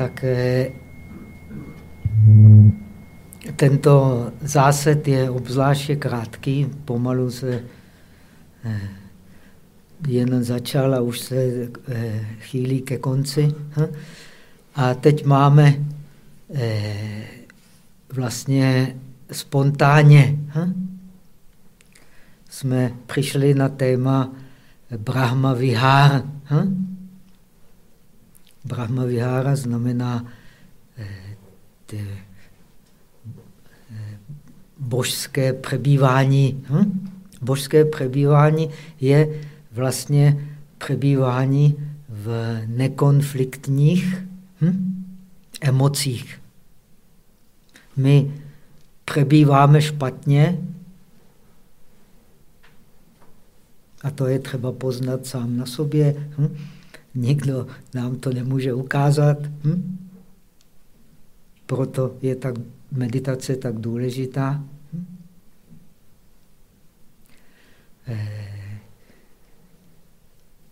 tak eh, tento zásad je obzvláště krátký, pomalu se eh, jen začal a už se eh, chýlí ke konci. Hm? A teď máme vlastně spontánně hm? jsme přišli na téma Brahma Vihár. Hm? Brahma Vihara znamená eh, eh, božské přebývání. Hm? Božské přebývání je vlastně přebývání v nekonfliktních hm? emocích. My přebýváme špatně a to je třeba poznat sám na sobě. Hm? Nikdo nám to nemůže ukázat. Hm? Proto je tak meditace tak důležitá. Hm? Eh,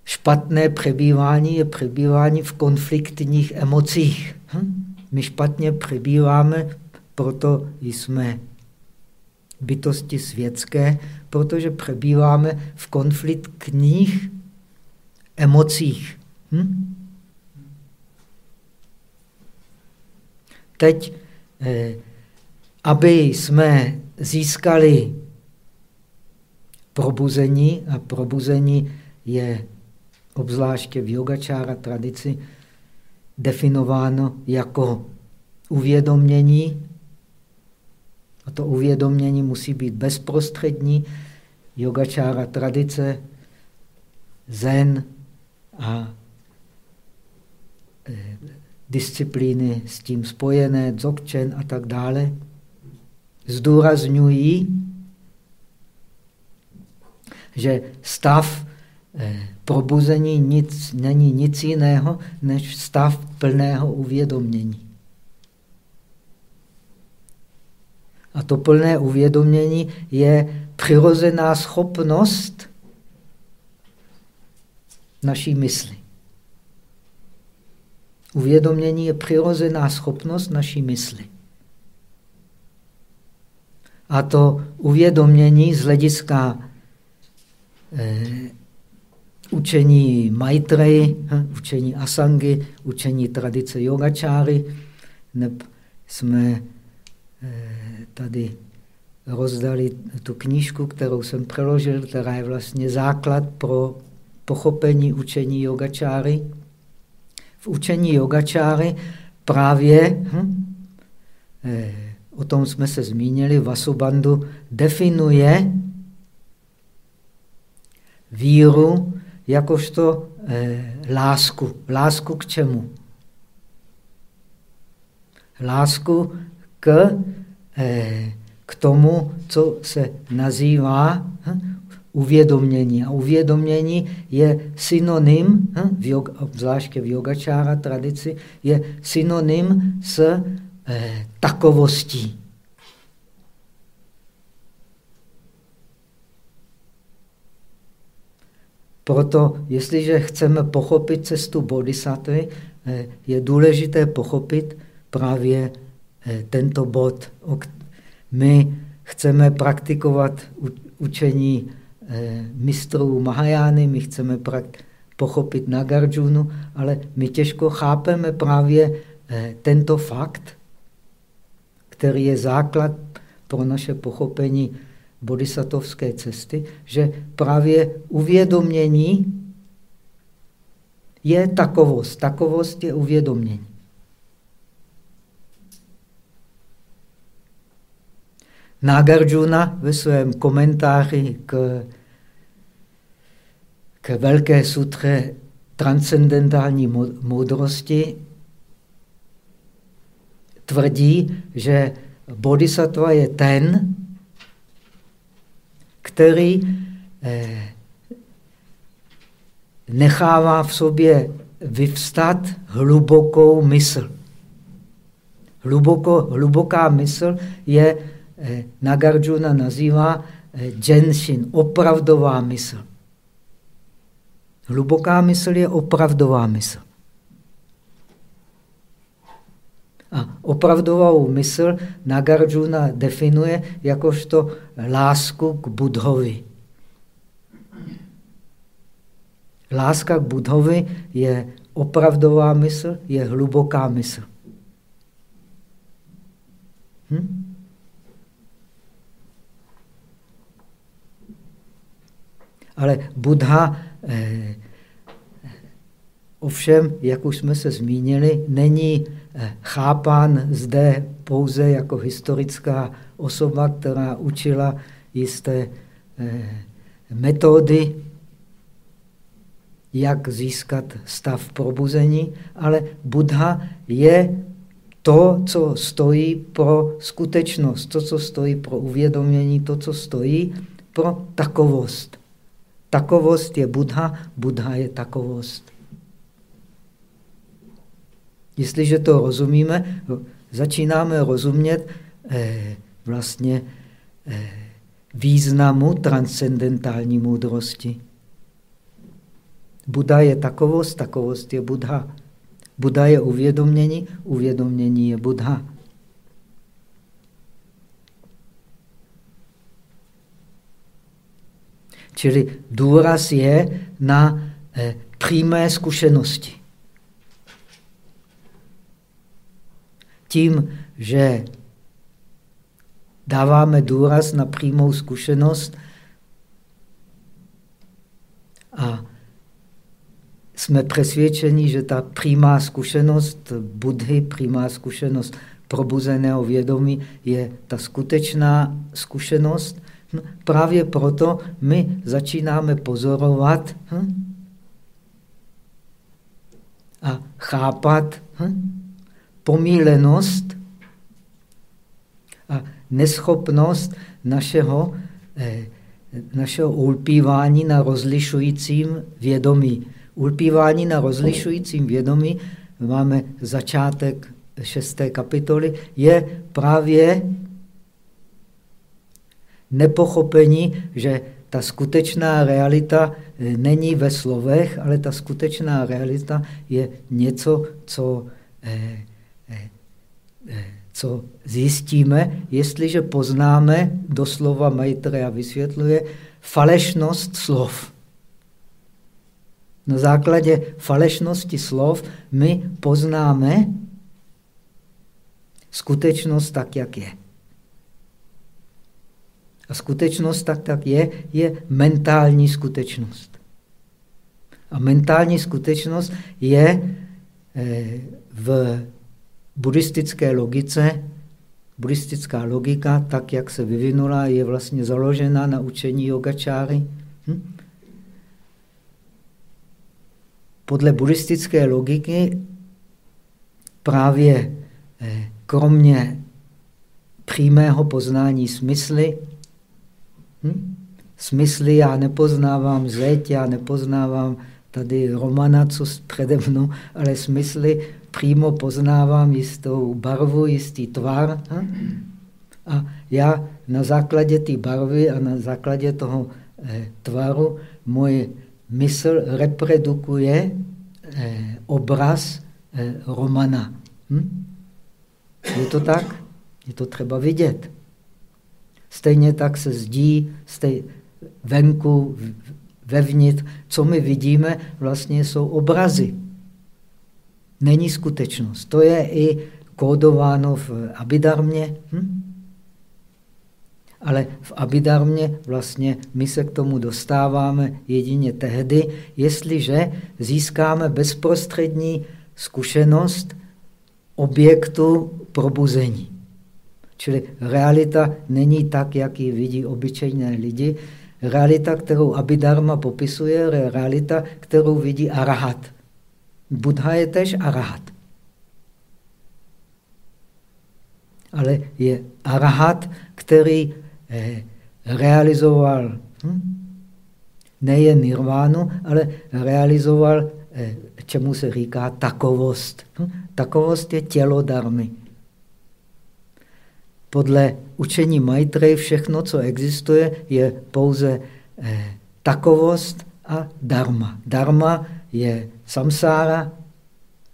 špatné přebývání je přebývání v konfliktních emocích. Hm? My špatně přebýváme, proto jsme bytosti světské, protože přebýváme v konfliktních emocích. Hm? Teď, eh, aby jsme získali probuzení, a probuzení je obzvláště v yogačára tradici definováno jako uvědomění. A to uvědomění musí být bezprostřední. Yogačára tradice, zen a disciplíny s tím spojené, dzogčen a tak dále, zdůrazňují, že stav eh, probuzení nic, není nic jiného, než stav plného uvědomění. A to plné uvědomění je přirozená schopnost naší mysli. Uvědomění je přirozená schopnost naší mysli. A to uvědomění z hlediska eh, učení Maitreji, hm, učení Asangy, učení tradice yogačáry, neb jsme eh, tady rozdali tu knížku, kterou jsem přeložil, která je vlastně základ pro pochopení učení yogačáry v učení yogačáry právě, hm, eh, o tom jsme se zmínili, Vasubandhu definuje víru jakožto eh, lásku. Lásku k čemu? Lásku k, eh, k tomu, co se nazývá hm, uvědomění. A uvědomění je synonym, hm, v zvláště v yogačára tradici, je synonym s eh, takovostí. Proto, jestliže chceme pochopit cestu bodhisattvy, eh, je důležité pochopit právě eh, tento bod. My chceme praktikovat učení mistrů Mahajány, my chceme pochopit Nagarjunu, ale my těžko chápeme právě eh, tento fakt, který je základ pro naše pochopení bodhisattvské cesty, že právě uvědomění je takovost. Takovost je uvědomění. Nagarjuna ve svém komentáři k velké sutře transcendentální moudrosti tvrdí, že bodhisattva je ten, který eh, nechává v sobě vyvstat hlubokou mysl. Hluboko, hluboká mysl je, eh, Nagarjuna nazývá eh, Jenshin, opravdová mysl. Hluboká mysl je opravdová mysl. A opravdovou mysl Nagarjuna definuje jakožto lásku k Budhovi. Láska k Budhovi je opravdová mysl, je hluboká mysl. Hm? Ale Buddha, ovšem, jak už jsme se zmínili, není eh, chápán zde pouze jako historická osoba, která učila jisté eh, metody, jak získat stav probuzení, ale Buddha je to, co stojí pro skutečnost, to, co stojí pro uvědomění, to, co stojí pro takovost. Takovost je Buddha, Buddha je takovost. Jestliže to rozumíme, začínáme rozumět eh, vlastně eh, významu transcendentální moudrosti. Buddha je takovost, takovost je Buddha. Buddha je uvědomění, uvědomění je Buddha. Čili důraz je na eh, přímé zkušenosti. Tím, že dáváme důraz na přímou zkušenost a jsme přesvědčeni, že ta přímá zkušenost Budhy, přímá zkušenost probuzeného vědomí je ta skutečná zkušenost, Hm? Právě proto my začínáme pozorovat hm? a chápat hm? pomílenost a neschopnost našeho, eh, našeho ulpívání na rozlišujícím vědomí. Ulpívání na rozlišujícím vědomí, máme začátek šesté kapitoly, je právě nepochopení, že ta skutečná realita eh, není ve slovech, ale ta skutečná realita je něco, co, eh, eh, eh, co zjistíme, jestliže poznáme, doslova Maitreya vysvětluje, falešnost slov. Na základě falešnosti slov my poznáme skutečnost tak, jak je. A skutečnost tak, tak je, je mentální skutečnost. A mentální skutečnost je eh, v buddhistické logice, buddhistická logika, tak jak se vyvinula, je vlastně založena na učení yogačáry. Hm? Podle buddhistické logiky právě eh, kromě přímého poznání smysly, Hm? Smysly já nepoznávám, zeď já nepoznávám tady Romana, co přede mnou, ale smysly přímo poznávám jistou barvu, jistý tvar. Hm? A já na základě té barvy a na základě toho eh, tvaru moje mysl reprodukuje eh, obraz eh, Romana. Hm? Je to tak? Je to třeba vidět. Stejně tak se zdí stej, venku, vevnitř. Co my vidíme, vlastně jsou obrazy. Není skutečnost. To je i kódováno v Abidarmě. Hm? Ale v Abidarmě vlastně my se k tomu dostáváme jedině tehdy, jestliže získáme bezprostřední zkušenost objektu probuzení. Čili realita není tak, jak ji vidí obyčejné lidi. Realita, kterou Abhidharma popisuje, je realita, kterou vidí arahat. Buddha je tež arahat. Ale je arahat, který eh, realizoval hm, nejen nirvánu, ale realizoval, eh, čemu se říká takovost. Hm? Takovost je tělo darmy. Podle učení Maitreji všechno, co existuje, je pouze eh, takovost a dharma. Dharma je samsára,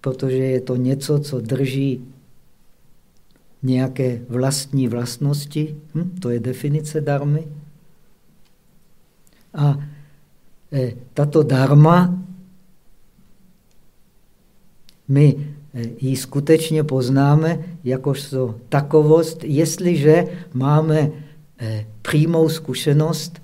protože je to něco, co drží nějaké vlastní vlastnosti, hm? to je definice darmy. A eh, tato dharma, my ji skutečně poznáme jakožto takovost, jestliže máme eh, přímou zkušenost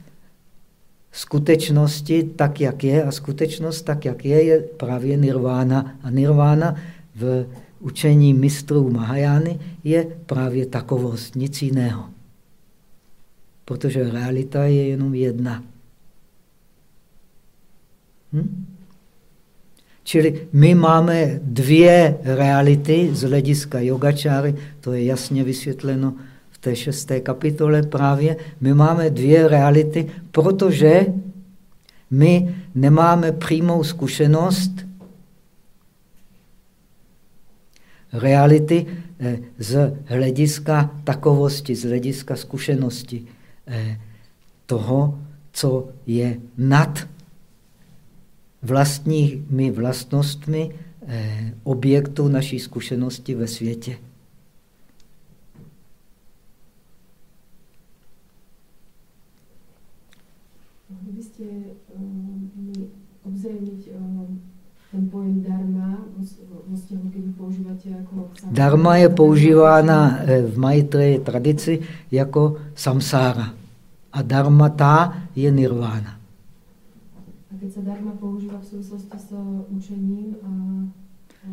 skutečnosti tak, jak je, a skutečnost tak, jak je, je právě nirvána. A nirvána v učení mistrů Mahajány je právě takovost, nic jiného. Protože realita je jenom jedna. Hm? Čili my máme dvě reality z hlediska yogačáry, to je jasně vysvětleno v té šesté kapitole právě. My máme dvě reality, protože my nemáme přímou zkušenost reality eh, z hlediska takovosti, z hlediska zkušenosti eh, toho, co je nad vlastními vlastnostmi eh, objektu naší zkušenosti ve světě. Kdybyste uh, obzrejmiť uh, ten pojem dharma, vlastně ho když používáte jako... Dharma je používána eh, v Maitreji tradici jako samsára. A dharmata je nirvana. A keď sa dharma používa v souvislosti s učením a, a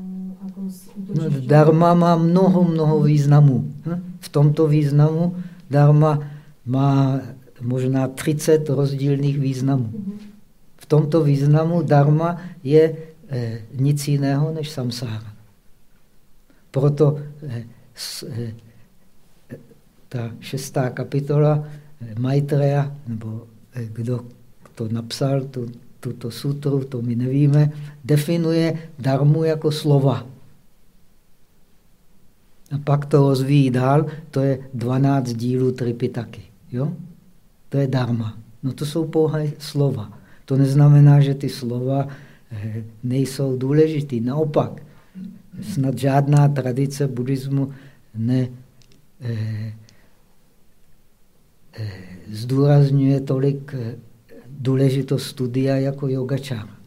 jako s no, Dharma má mnoho, mnoho významů. Hm? V tomto významu dharma má možná 30 rozdílných významů. Mhm. V tomto významu dharma je eh, nic jiného než samsára. Proto eh, s, eh, ta šestá kapitola eh, Maitreya, nebo eh, kdo to napsal, tu, tuto sutru, to my nevíme, definuje darmu jako slova. A pak to rozvíjí dál, to je 12 dílů Tripitaky. Jo? To je dharma. No to jsou pouhé slova. To neznamená, že ty slova eh, nejsou důležitý. Naopak, snad žádná tradice buddhismu ne eh, eh, zdůrazňuje tolik eh, důležitost studia jako yogačára.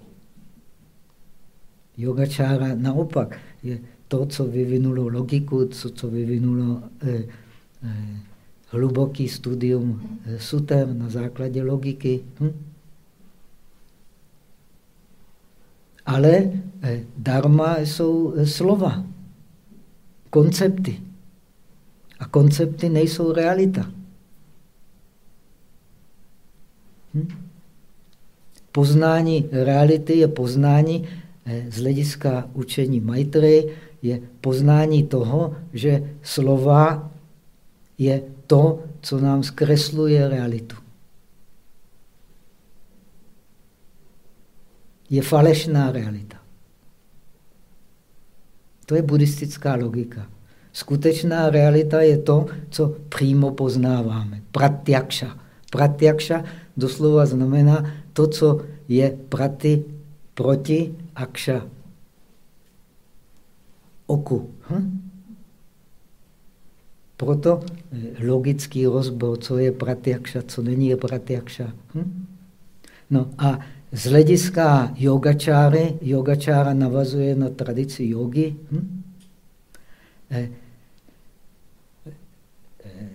Yogačára naopak je to, co vyvinulo logiku, co, co vyvinulo eh, eh, hluboký studium eh, suter na základě logiky. Hm? Ale eh, dharma jsou eh, slova, koncepty. A koncepty nejsou realita. Hm? Poznání reality je poznání eh, z hlediska učení Maitreji, je poznání toho, že slova je to, co nám zkresluje realitu. Je falešná realita. To je buddhistická logika. Skutečná realita je to, co přímo poznáváme. Pratyakša. Pratyakša doslova znamená to, co je praty proti akša. Oku. Hm? Proto eh, logický rozbor, co je pratyakša, co není pratyakša. Hm? No a z hlediska yogačáry, yogačára navazuje na tradici jogy. Hm? Eh, eh,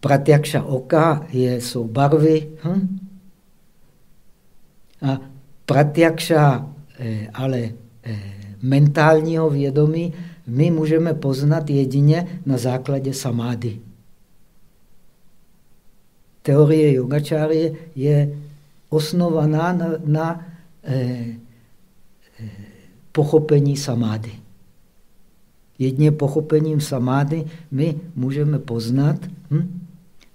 pratyakša oka je, jsou barvy. Hm? A pratyakša ale mentálního vědomí my můžeme poznat jedině na základě samády. Teorie yogačáry je osnovaná na, na eh, eh, pochopení samády. Jedně pochopením samády my můžeme poznat hm,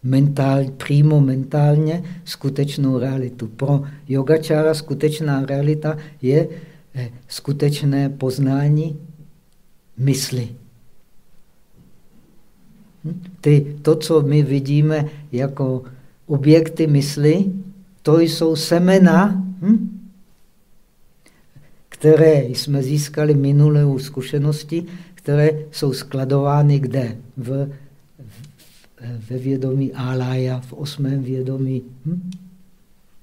mentál, přímo mentálně skutečnou realitu. Pro yogačára skutečná realita je eh, skutečné poznání mysli. Hm? Ty, to, co my vidíme jako objekty mysli, to jsou semena, hm? které jsme získali minulou zkušenosti, které jsou skladovány kde? V, v, ve vědomí Alaya, v osmém vědomí. Hm?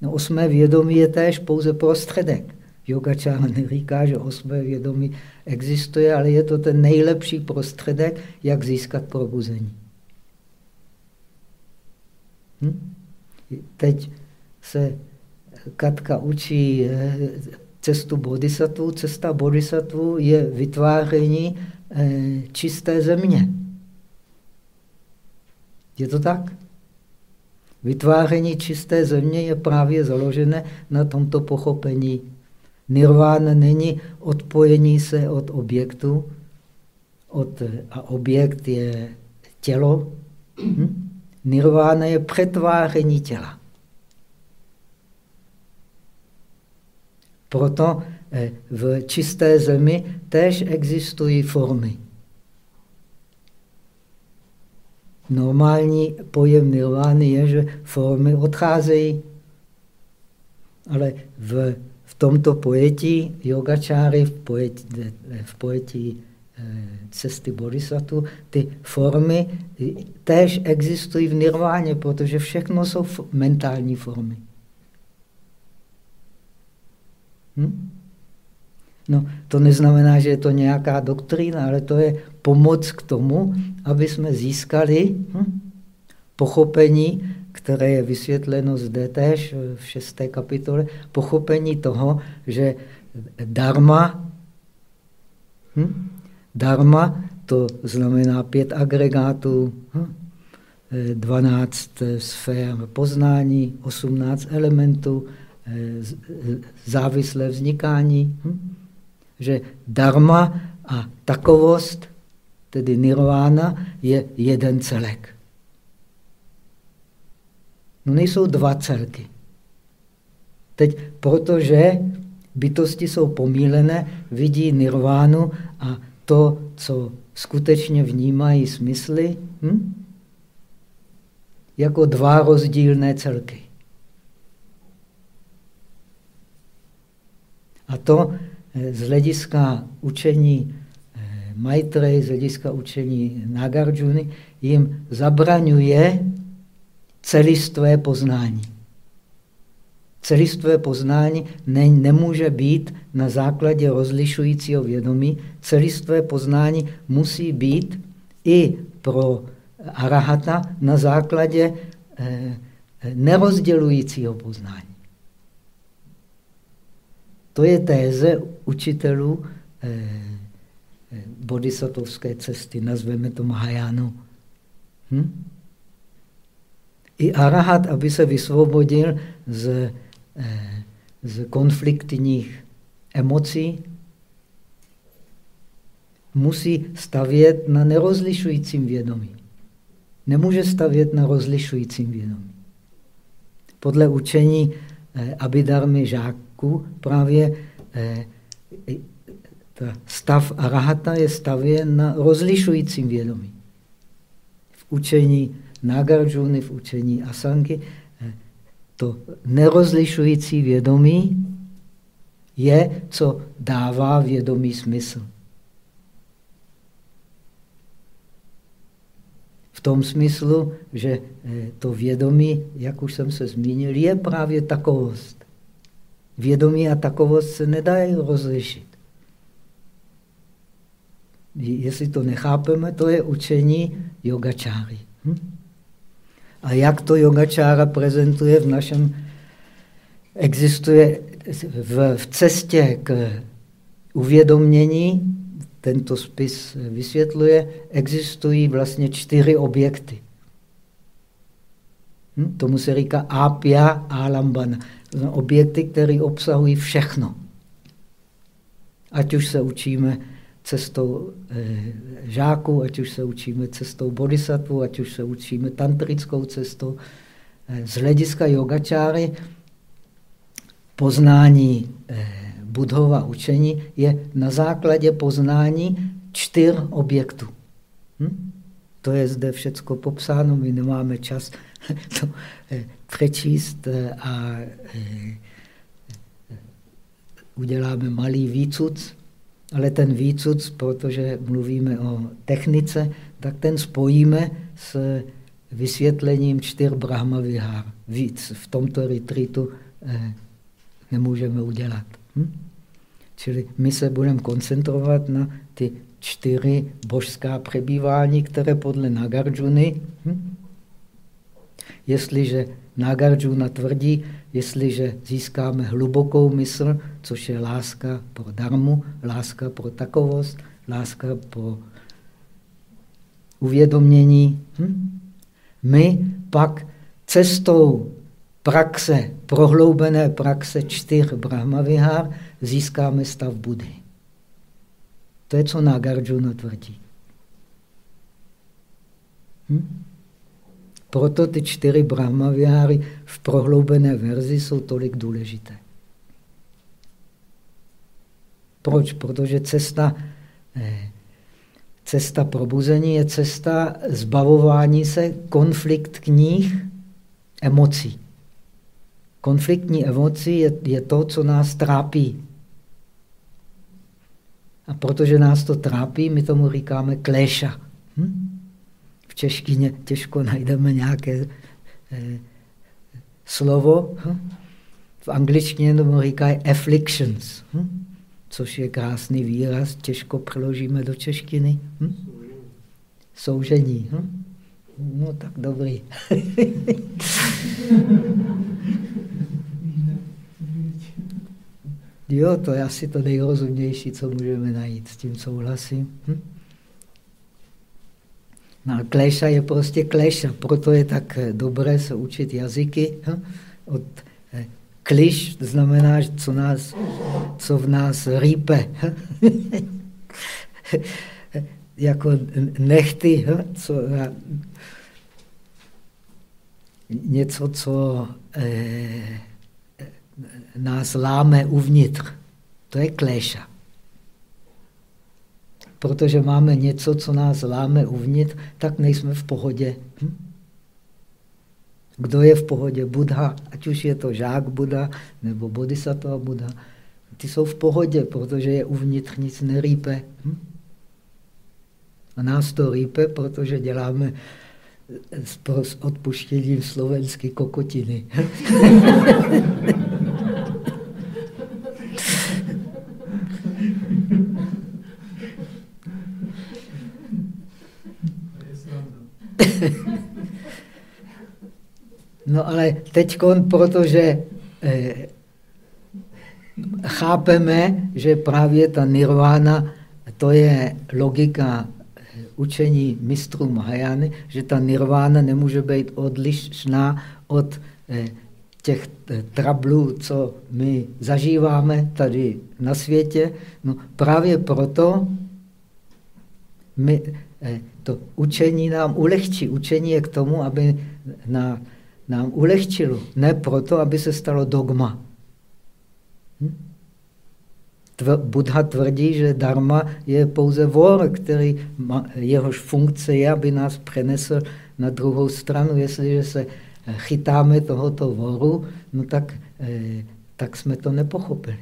No, osmé vědomí je též pouze prostředek. Yogačára neříká, že osmé vědomí existuje, ale je to ten nejlepší prostředek, jak získat probuzení. Hm? Teď se Katka učí eh, cestu bodhisattva. Cesta bodhisattva je vytváření eh, čisté země. Je to tak? Vytváření čisté země je právě založené na tomto pochopení. Nirvana není odpojení se od objektu, od, a objekt je tělo. Hm? Nirvana je přetváření těla. Proto eh, v čisté zemi též existují formy. Normální pojem nirvány je, že formy odcházejí, ale v, v tomto pojetí yogačáry, v pojetí, v pojetí eh, cesty bodhisattva, ty formy též existují v nirváně, protože všechno jsou mentální formy. Hm? No, to neznamená, že je to nějaká doktrína, ale to je pomoc k tomu, aby jsme získali hm, pochopení, které je vysvětleno zde též v šesté kapitole, pochopení toho, že dharma, hm, dharma to znamená pět agregátů, hm, 12 sfér poznání, 18 elementů, závislé vznikání, hm? Že dharma a takovost, tedy nirvana, je jeden celek. No nejsou dva celky. Teď, protože bytosti jsou pomílené, vidí nirvánu a to, co skutečně vnímají smysly, hm? jako dva rozdílné celky. A to z hlediska učení eh, Maitreyi, z hlediska učení Nagarjuna, jim zabraňuje celistvé poznání. Celistvé poznání ne, nemůže být na základě rozlišujícího vědomí. Celistvé poznání musí být i pro arahata na základě eh, nerozdělujícího poznání. To je téze učitelů eh, eh, bodhisattvské cesty, nazveme to Mahajánu. Hm? I arahat, aby se vysvobodil z, eh, z konfliktních emocí, musí stavět na nerozlišujícím vědomí. Nemůže stavět na rozlišujícím vědomí. Podle učení eh, Abidarmy žák, pořádku, právě eh, ta stav arahata je stavěn na rozlišujícím vědomí. V učení Nagarjuna, v učení Asangy, eh, to nerozlišující vědomí je, co dává vědomí smysl. V tom smyslu, že eh, to vědomí, jak už jsem se zmínil, je právě takovost. Vědomí a takovost se nedají rozlišit. Jestli to nechápeme, to je učení yogačáry. Hm? A jak to yogačára prezentuje v našem, existuje v, v cestě k uvědomění, tento spis vysvětluje, existují vlastně čtyři objekty. Hm? Tomu se říká apia alambana objekty, které obsahují všechno. Ať už se učíme cestou e, žáků, ať už se učíme cestou bodhisattva, ať už se učíme tantrickou cestou. E, z hlediska yogačáry poznání e, budhova učení je na základě poznání čtyř objektů. Hm? To je zde všecko popsáno, my nemáme čas to přečíst eh, a eh, uděláme malý výcud. Ale ten výcud, protože mluvíme o technice, tak ten spojíme s vysvětlením čtyř Brahma Vihár. Víc v tomto retreatu eh, nemůžeme udělat. Hm? Čili my se budeme koncentrovat na ty čtyři božská přebývání, které podle Nagarjuny, hm? jestliže Nagarjuna tvrdí, jestliže získáme hlubokou mysl, což je láska pro darmu, láska pro takovost, láska pro uvědomění, hm? my pak cestou praxe, prohloubené praxe čtyř Brahmavihár získáme stav Budhy. To je, co Nagarjuna tvrdí. Hm? Proto ty čtyři Brahmaviháry v prohloubené verzi jsou tolik důležité. Proč? Protože cesta, eh, cesta probuzení je cesta zbavování se konfliktních emocí. Konfliktní emoci je, je to, co nás trápí. A protože nás to trápí, my tomu říkáme kléša. Češtině těžko najdeme nějaké eh, slovo. Hm? V angličtině tomu říkají afflictions, hm? což je krásný výraz, těžko přeložíme do češtiny. Hm? Soužení. Hm? No tak dobrý. Jo, to je asi to nejrozumnější, co můžeme najít, s tím souhlasím. Hm? No a kléša je prostě kléša, proto je tak eh, dobré se učit jazyky. Hm? Od eh, kliš znamená, co, nás, co v nás rýpe. Hm? jako nechty, hm? co, něco, co eh, nás láme uvnitř. To je kléša. Protože máme něco, co nás láme uvnitř, tak nejsme v pohodě. Hm? Kdo je v pohodě? Buddha, ať už je to žák Buddha nebo bodhisattva Buddha. Ty jsou v pohodě, protože je uvnitř nic nerýpe. Hm? A nás to rýpe, protože děláme s odpuštěním slovenské kokotiny. No ale teď, protože eh, chápeme, že právě ta nirvána, to je logika eh, učení mistrů Mahajany, že ta nirvána nemůže být odlišná od eh, těch eh, trablů, co my zažíváme tady na světě. No právě proto my, eh, to učení nám ulehčí. Učení je k tomu, aby na, nám ulehčilo, ne proto, aby se stalo dogma. Hm? Tv, Buddha tvrdí, že dharma je pouze vor, který má, jehož funkce je, aby nás přenesl na druhou stranu. Jestliže se chytáme tohoto voru, no tak, eh, tak jsme to nepochopili.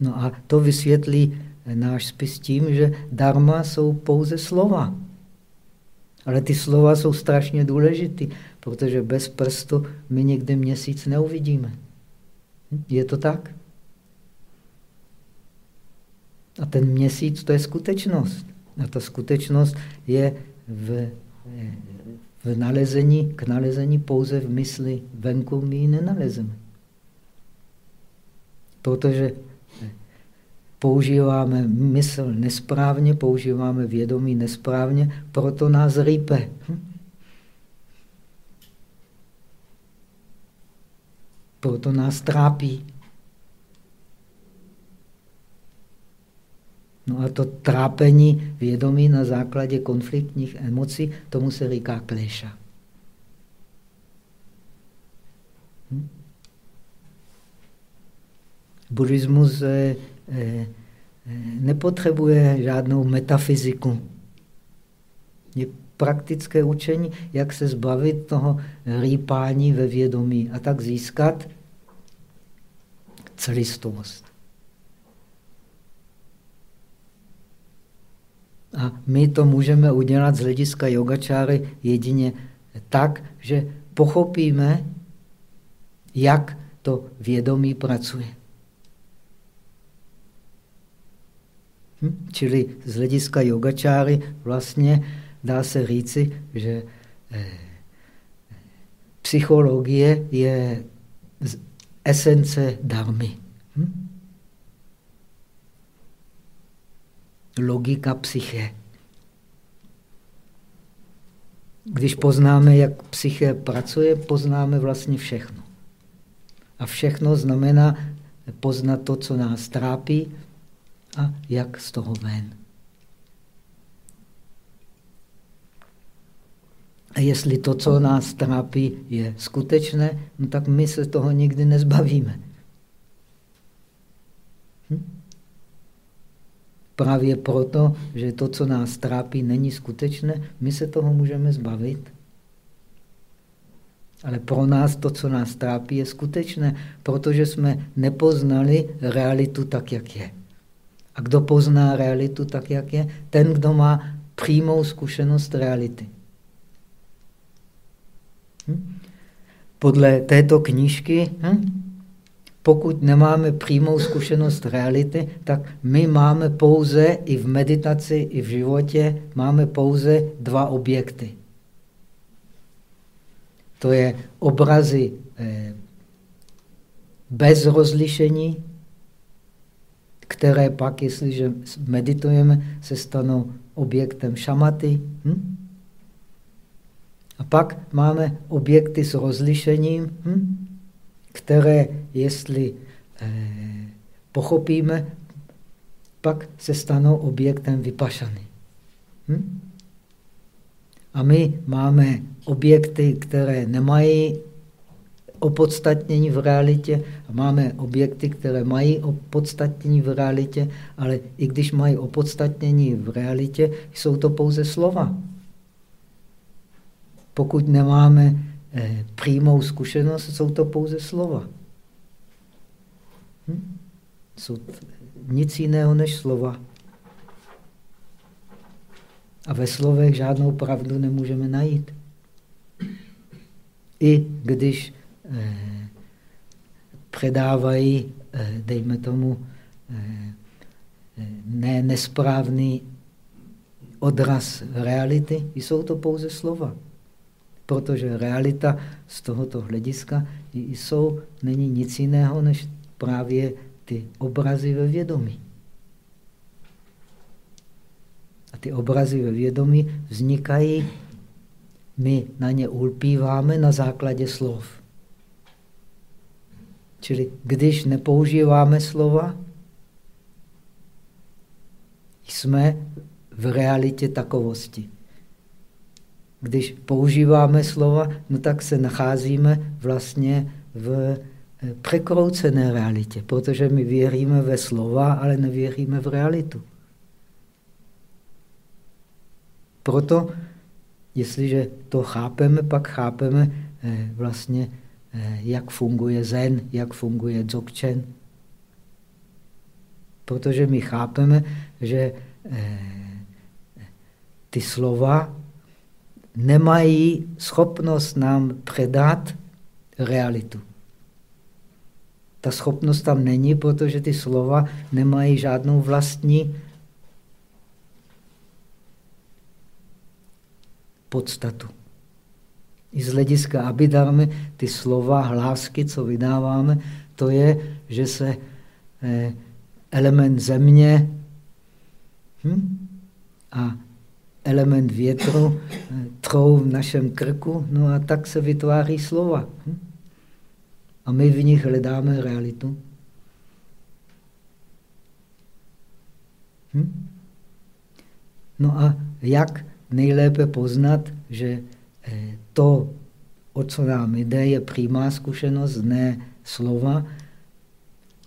No a to vysvětlí náš spis tím, že dharma jsou pouze slova. Ale ty slova jsou strašně důležité, protože bez prstu my někde měsíc neuvidíme. Je to tak? A ten měsíc to je skutečnost. A ta skutečnost je v, v nalezení, k nalezení pouze v mysli. Venku my ji nenalezeme. Protože používáme mysl nesprávně, používáme vědomí nesprávně, proto nás rýpe. Hm? Proto nás trápí. No a to trápení vědomí na základě konfliktních emocí, tomu se říká kléša. Hm? Buddhismus eh, Eh, eh, nepotřebuje žádnou metafyziku. Je praktické učení, jak se zbavit toho rýpání ve vědomí a tak získat celistvost. A my to můžeme udělat z hlediska yogačáry jedině tak, že pochopíme, jak to vědomí pracuje. Hm? Čili z hlediska yogačáry vlastně dá se říci, že eh, psychologie je esence darmy. Hm? Logika psyche. Když poznáme, jak psyche pracuje, poznáme vlastně všechno. A všechno znamená poznat to, co nás trápí a jak z toho ven. A jestli to, co nás trápí, je skutečné, no tak my se toho nikdy nezbavíme. Hm? Právě proto, že to, co nás trápí, není skutečné, my se toho můžeme zbavit. Ale pro nás to, co nás trápí, je skutečné, protože jsme nepoznali realitu tak, jak je. A kdo pozná realitu tak, jak je? Ten, kdo má přímou zkušenost reality. Hm? Podle této knížky, hm? pokud nemáme přímou zkušenost reality, tak my máme pouze i v meditaci, i v životě, máme pouze dva objekty. To je obrazy eh, bez rozlišení, které pak, jestliže meditujeme, se stanou objektem šamaty. Hm? A pak máme objekty s rozlišením, hm? které, jestli eh, pochopíme, pak se stanou objektem vypašany. Hm? A my máme objekty, které nemají opodstatnění v realitě máme objekty, které mají opodstatnění v realitě, ale i když mají opodstatnění v realitě, jsou to pouze slova. Pokud nemáme eh, přímou zkušenost, jsou to pouze slova. Hm? Jsou nic jiného než slova. A ve slovech žádnou pravdu nemůžeme najít. I když předávají, eh, dejme tomu, eh, ne, nesprávný odraz reality, jsou to pouze slova. Protože realita z tohoto hlediska jsou, není nic jiného, než právě ty obrazy ve vědomí. A ty obrazy ve vědomí vznikají, my na ně ulpíváme na základě slov. Čili když nepoužíváme slova, jsme v realitě takovosti. Když používáme slova, no tak se nacházíme vlastně v eh, překroucené realitě, protože my věříme ve slova, ale nevěříme v realitu. Proto, jestliže to chápeme, pak chápeme eh, vlastně, jak funguje zen, jak funguje dzogchen. Protože my chápeme, že ty slova nemají schopnost nám předat realitu. Ta schopnost tam není, protože ty slova nemají žádnou vlastní podstatu. I z hlediska abidarmy ty slova, hlásky, co vydáváme, to je, že se eh, element země hm, a element větru eh, trou v našem krku, no a tak se vytváří slova. Hm? A my v nich hledáme realitu. Hm? No a jak nejlépe poznat, že eh, to, o co nám jde, je přímá zkušenost, ne slova.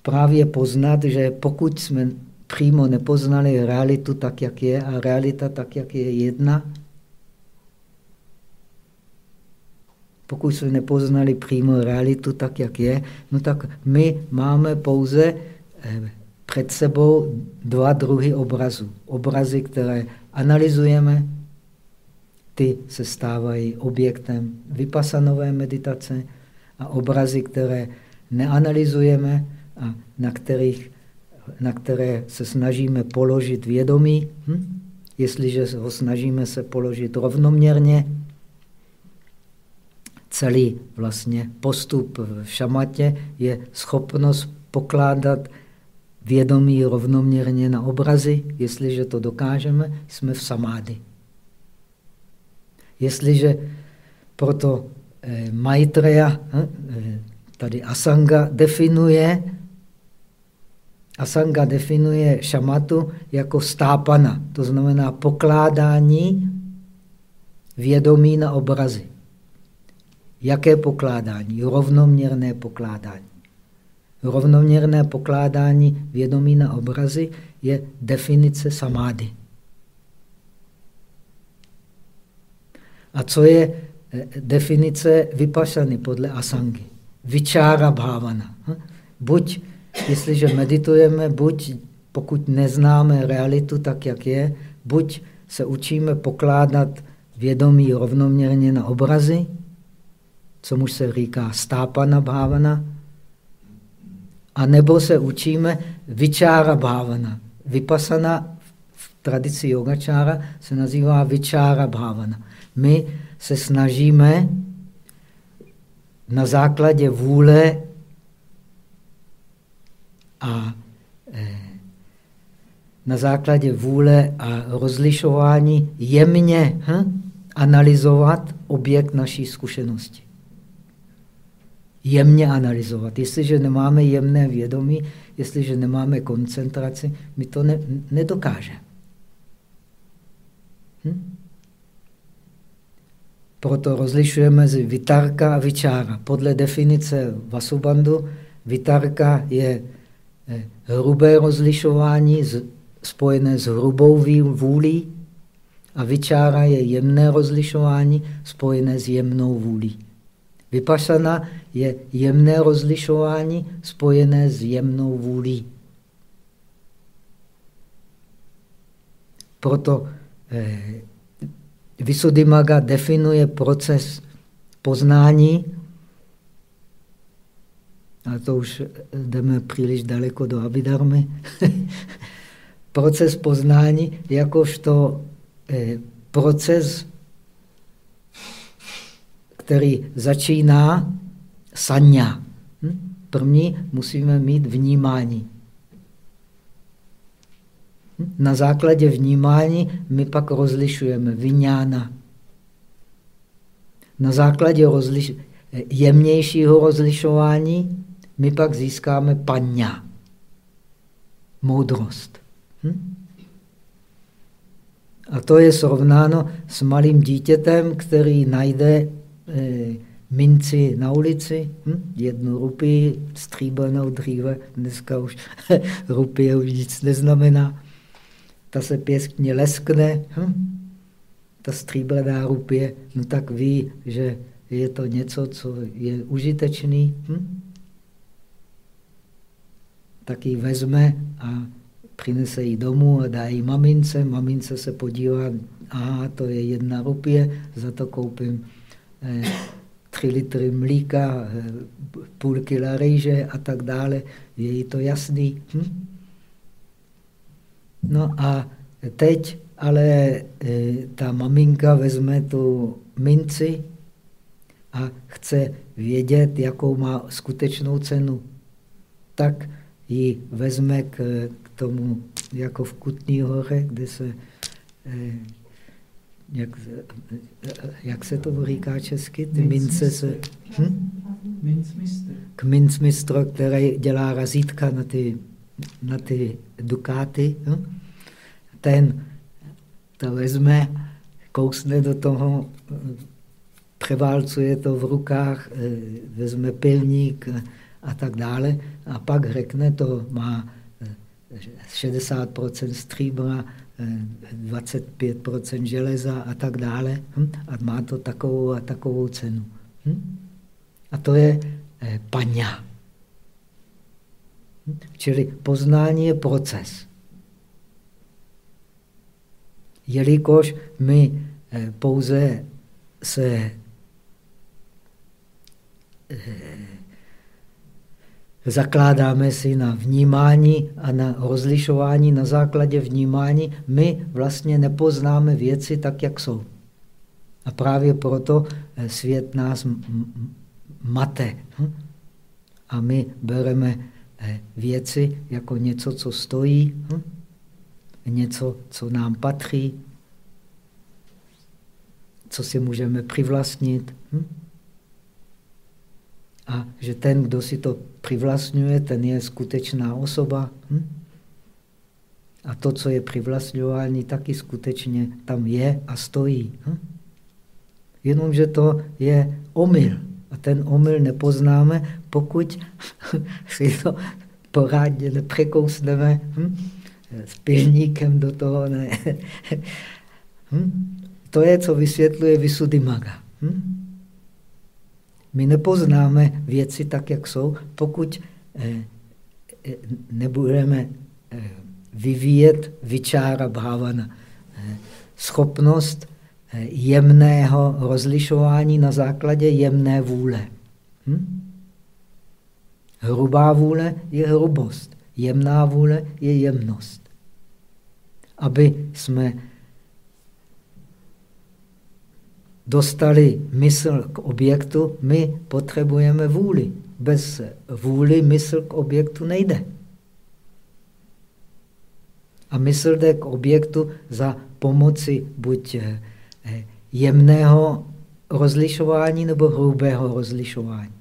Právě poznat, že pokud jsme přímo nepoznali realitu tak, jak je, a realita tak, jak je jedna, pokud jsme nepoznali přímo realitu tak, jak je, no tak my máme pouze eh, před sebou dva druhy obrazů. Obrazy, které analyzujeme, ty se stávají objektem vypasanové meditace a obrazy, které neanalyzujeme a na, kterých, na které se snažíme položit vědomí, hm? jestliže ho snažíme se položit rovnoměrně, celý vlastně postup v šamatě je schopnost pokládat vědomí rovnoměrně na obrazy. Jestliže to dokážeme, jsme v samády. Jestliže proto eh, Maitreya, eh, tady Asanga, definuje Asanga definuje šamatu jako stápana, to znamená pokládání vědomí na obrazy. Jaké pokládání? Rovnoměrné pokládání. Rovnoměrné pokládání vědomí na obrazy je definice samády. A co je eh, definice vypašany podle Asangy? Vyčára bhávana. Hm? Buď, jestliže meditujeme, buď pokud neznáme realitu tak, jak je, buď se učíme pokládat vědomí rovnoměrně na obrazy, co mu se říká stápana bhávana, a nebo se učíme vyčára bhávana. Vypasana v tradici yogačára se nazývá vyčára bhávana. My se snažíme na základě vůle a eh, na základě vůle a rozlišování jemně hm, analyzovat objekt naší zkušenosti jemně analyzovat. Jestliže nemáme jemné vědomí, jestliže nemáme koncentraci, my to ne, nedokážeme. Hm? Proto rozlišujeme mezi vitarka a vyčára. Podle definice Vasubandu vitarka je eh, hrubé rozlišování spojené s hrubou vůlí a vyčára je jemné rozlišování spojené s jemnou vůlí. Vypašana je jemné rozlišování spojené s jemnou vůlí. Proto eh, Visuddhimaga definuje proces poznání, a to už jdeme příliš daleko do Abhidharmy, proces poznání jakožto eh, proces který začíná sanya. Hm? První musíme mít vnímání. Na základě vnímání my pak rozlišujeme vyňána. Na základě rozliš jemnějšího rozlišování my pak získáme panya, moudrost. Hm? A to je srovnáno s malým dítětem, který najde Eh, minci na ulici, hm? jednu rupii, stříbanou dříve, dneska už rupie už nic neznamená. Ta se pěstně leskne, hm? ta stříbrná rupie, no tak ví, že je to něco, co je užitečný, hm? tak ji vezme a přinese ji domů a dá ji mamince. Mamince se podívá, aha, to je jedna rupie, za to koupím Eh, tři litry mlíka, eh, půl kila rejže a tak dále. Je jí to jasný. Hm? No a teď ale eh, ta maminka vezme tu minci a chce vědět, jakou má skutečnou cenu. Tak ji vezme k, k tomu, jako v Kutní hoře, kde se jak, jak se to říká česky? Ty mince se... Hm? K mincmistro, který dělá razítka na ty, na ty dukáty. Hm? Ten to vezme, kousne do toho, převálcuje to v rukách, eh, vezme pilník a tak dále. A pak řekne, to má 60% eh, stříbra, 25% železa a tak dále. Hm? A má to takovou a takovou cenu. Hm? A to je paňa. Čili poznání je proces. Jelikož my eh, pouze se eh, zakládáme si na vnímání a na rozlišování na základě vnímání, my vlastně nepoznáme věci tak, jak jsou. A právě proto eh, svět nás mate. Hm? A my bereme věci jako něco, co stojí, hm? něco, co nám patří, co si můžeme přivlastnit. Hm? A že ten, kdo si to přivlastňuje, ten je skutečná osoba. Hm? A to, co je přivlastňování, taky skutečně tam je a stojí. Hm? Jenomže to je omyl. A ten omyl nepoznáme, pokud si to porádně nepřekousneme hm? s pilníkem do toho. Ne. hm? To je, co vysvětluje Visuddhimaga. Hm? My nepoznáme věci tak, jak jsou, pokud eh, eh, nebudeme eh, vyvíjet vyčára bhavana. Schopnost jemného rozlišování na základě jemné vůle. Hm? Hrubá vůle je hrubost, jemná vůle je jemnost. Aby jsme dostali mysl k objektu, my potřebujeme vůli. Bez vůli mysl k objektu nejde. A mysl jde k objektu za pomoci buď jemného rozlišování nebo hrubého rozlišování.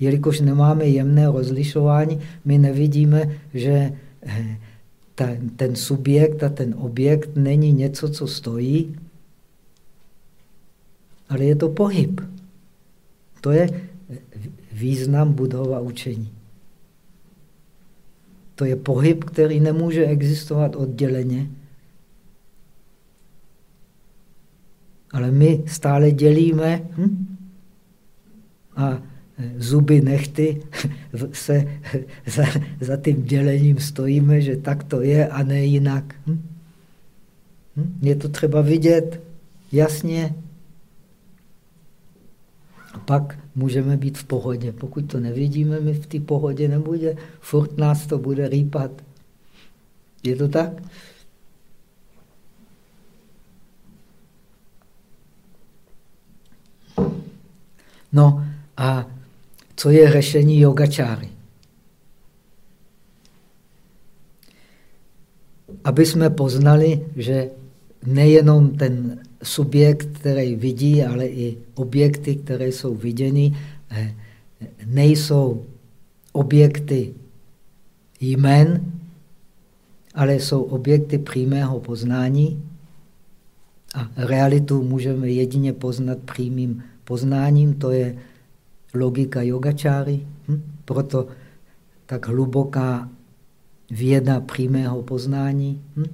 Jelikož nemáme jemné rozlišování, my nevidíme, že eh, ten subjekt a ten objekt není něco, co stojí, ale je to pohyb. To je význam budova učení. To je pohyb, který nemůže existovat odděleně. Ale my stále dělíme hm? a zuby nechty se za, za tím dělením stojíme, že tak to je a ne jinak. Hm? hm? Je to třeba vidět jasně, a pak můžeme být v pohodě. Pokud to nevidíme, my v té pohodě nebude, furt nás to bude rýpat. Je to tak? No a co je řešení yogačáry? Aby jsme poznali, že nejenom ten subjekt, který vidí, ale i objekty, které jsou viděny, eh, nejsou objekty jmen, ale jsou objekty přímého poznání. A realitu můžeme jedině poznat přímým poznáním, to je logika yogačáry. Hm? Proto tak hluboká věda přímého poznání. Hm?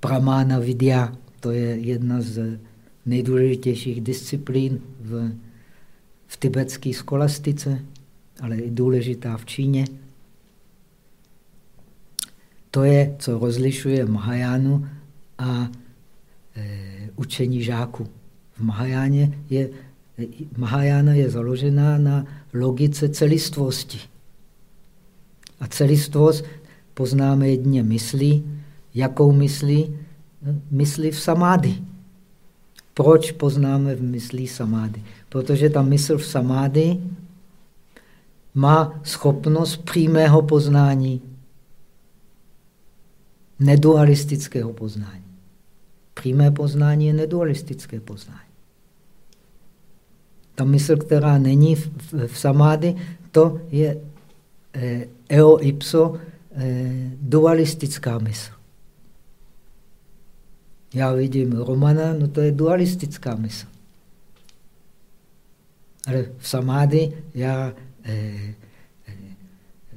Pramana vidya to je jedna z nejdůležitějších disciplín v, v tibetské skolastice, ale i důležitá v Číně. To je, co rozlišuje Mahajánu a e, učení žáků. V Mahajáně je, Mahajána je založená na logice celistvosti. A celistvost poznáme jedině myslí. Jakou myslí? mysli v samády. Proč poznáme v myslí samády? Protože ta mysl v samády má schopnost přímého poznání, nedualistického poznání. Přímé poznání je nedualistické poznání. Ta mysl, která není v, v, v samády, to je eh, eo ipso eh, dualistická mysl. Já vidím Romana, no to je dualistická mysl. Ale v samády já eh, eh,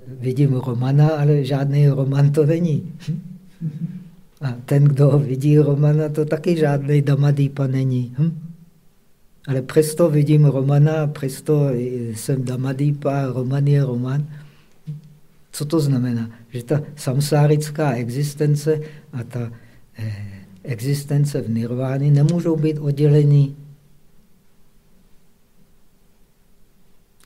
vidím Romana, ale žádný Roman to není. A ten, kdo vidí Romana, to taky žádný Damadýpa není. Hm? Ale přesto vidím Romana, přesto jsem Damadýpa, Roman je Roman. Co to znamená? Že ta samsárická existence a ta eh, existence v nirvány nemůžou být odděleny.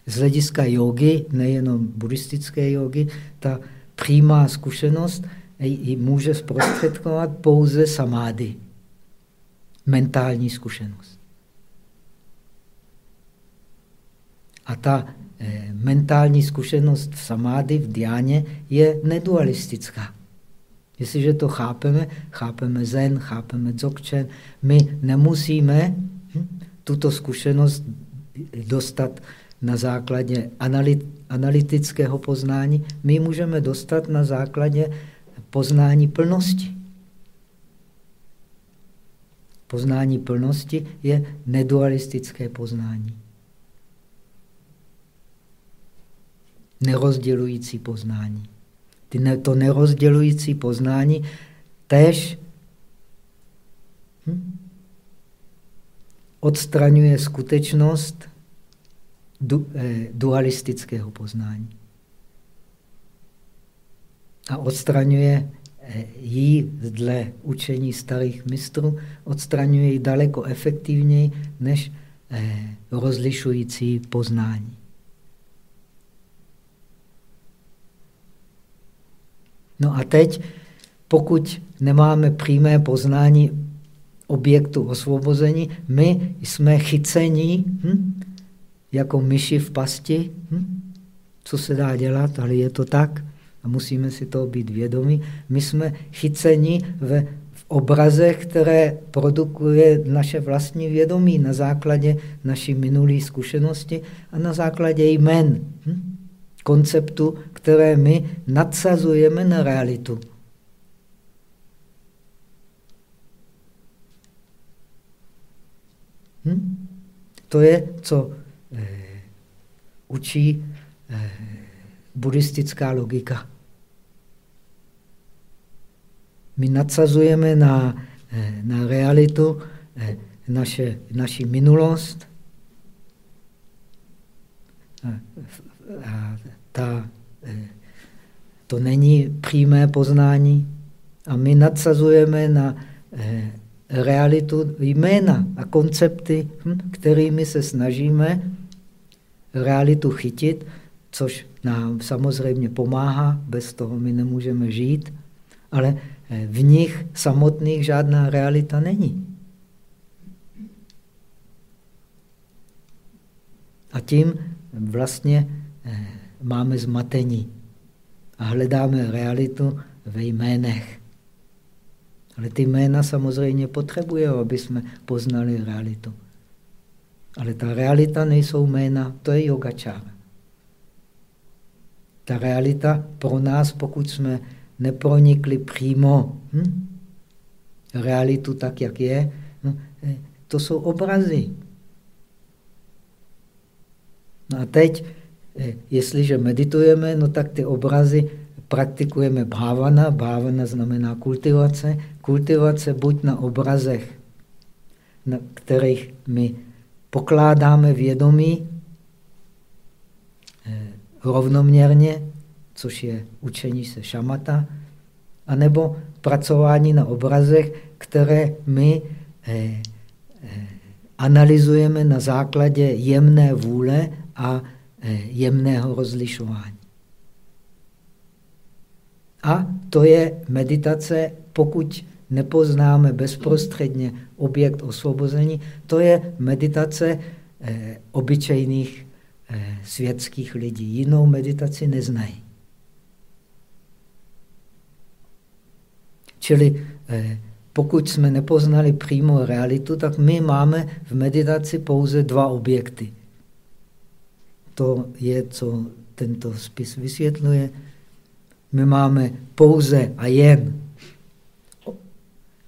Z hlediska jogy, nejenom buddhistické jogy, ta přímá zkušenost ji může zprostředkovat pouze samády, mentální zkušenost. A ta eh, mentální zkušenost v samády, v diáně, je nedualistická. Jestliže to chápeme, chápeme zen, chápeme dzogchen, my nemusíme hm, tuto zkušenost dostat na základě analytického poznání, my můžeme dostat na základě poznání plnosti. Poznání plnosti je nedualistické poznání. Nerozdělující poznání. To nerozdělující poznání tež hm, odstraňuje skutečnost du, eh, dualistického poznání. A odstraňuje eh, ji dle učení starých mistrů, odstraňuje ji daleko efektivněji než eh, rozlišující poznání. No a teď, pokud nemáme přímé poznání objektu osvobození, my jsme chyceni hm, jako myši v pasti. Hm? Co se dá dělat, ale je to tak a musíme si toho být vědomi. My jsme chyceni ve, v obrazech, které produkuje naše vlastní vědomí na základě naší minulé zkušenosti a na základě jmen. Hm? konceptu, které my nadsazujeme na realitu. Hm? To je, co eh, učí eh, buddhistická logika. My nadsazujeme na, eh, na realitu eh, naše, naši minulost, a ta, to není přímé poznání. A my nadsazujeme na eh, realitu jména a koncepty, hm, kterými se snažíme realitu chytit, což nám samozřejmě pomáhá, bez toho my nemůžeme žít, ale eh, v nich samotných žádná realita není. A tím vlastně Eh, máme zmatení a hledáme realitu ve jménech. Ale ty jména samozřejmě potřebuje, aby jsme poznali realitu. Ale ta realita nejsou jména, to je yogačára. Ta realita pro nás, pokud jsme nepronikli přímo hm? realitu tak, jak je, no, eh, to jsou obrazy. No a teď jestliže meditujeme, no tak ty obrazy praktikujeme bhavana. Bhavana znamená kultivace. Kultivace buď na obrazech, na kterých my pokládáme vědomí eh, rovnoměrně, což je učení se šamata, anebo pracování na obrazech, které my eh, analyzujeme na základě jemné vůle a Eh, jemného rozlišování. A to je meditace, pokud nepoznáme bezprostředně objekt osvobození, to je meditace eh, obyčejných eh, světských lidí. Jinou meditaci neznají. Čili eh, pokud jsme nepoznali přímo realitu, tak my máme v meditaci pouze dva objekty. To je, co tento spis vysvětluje. My máme pouze a jen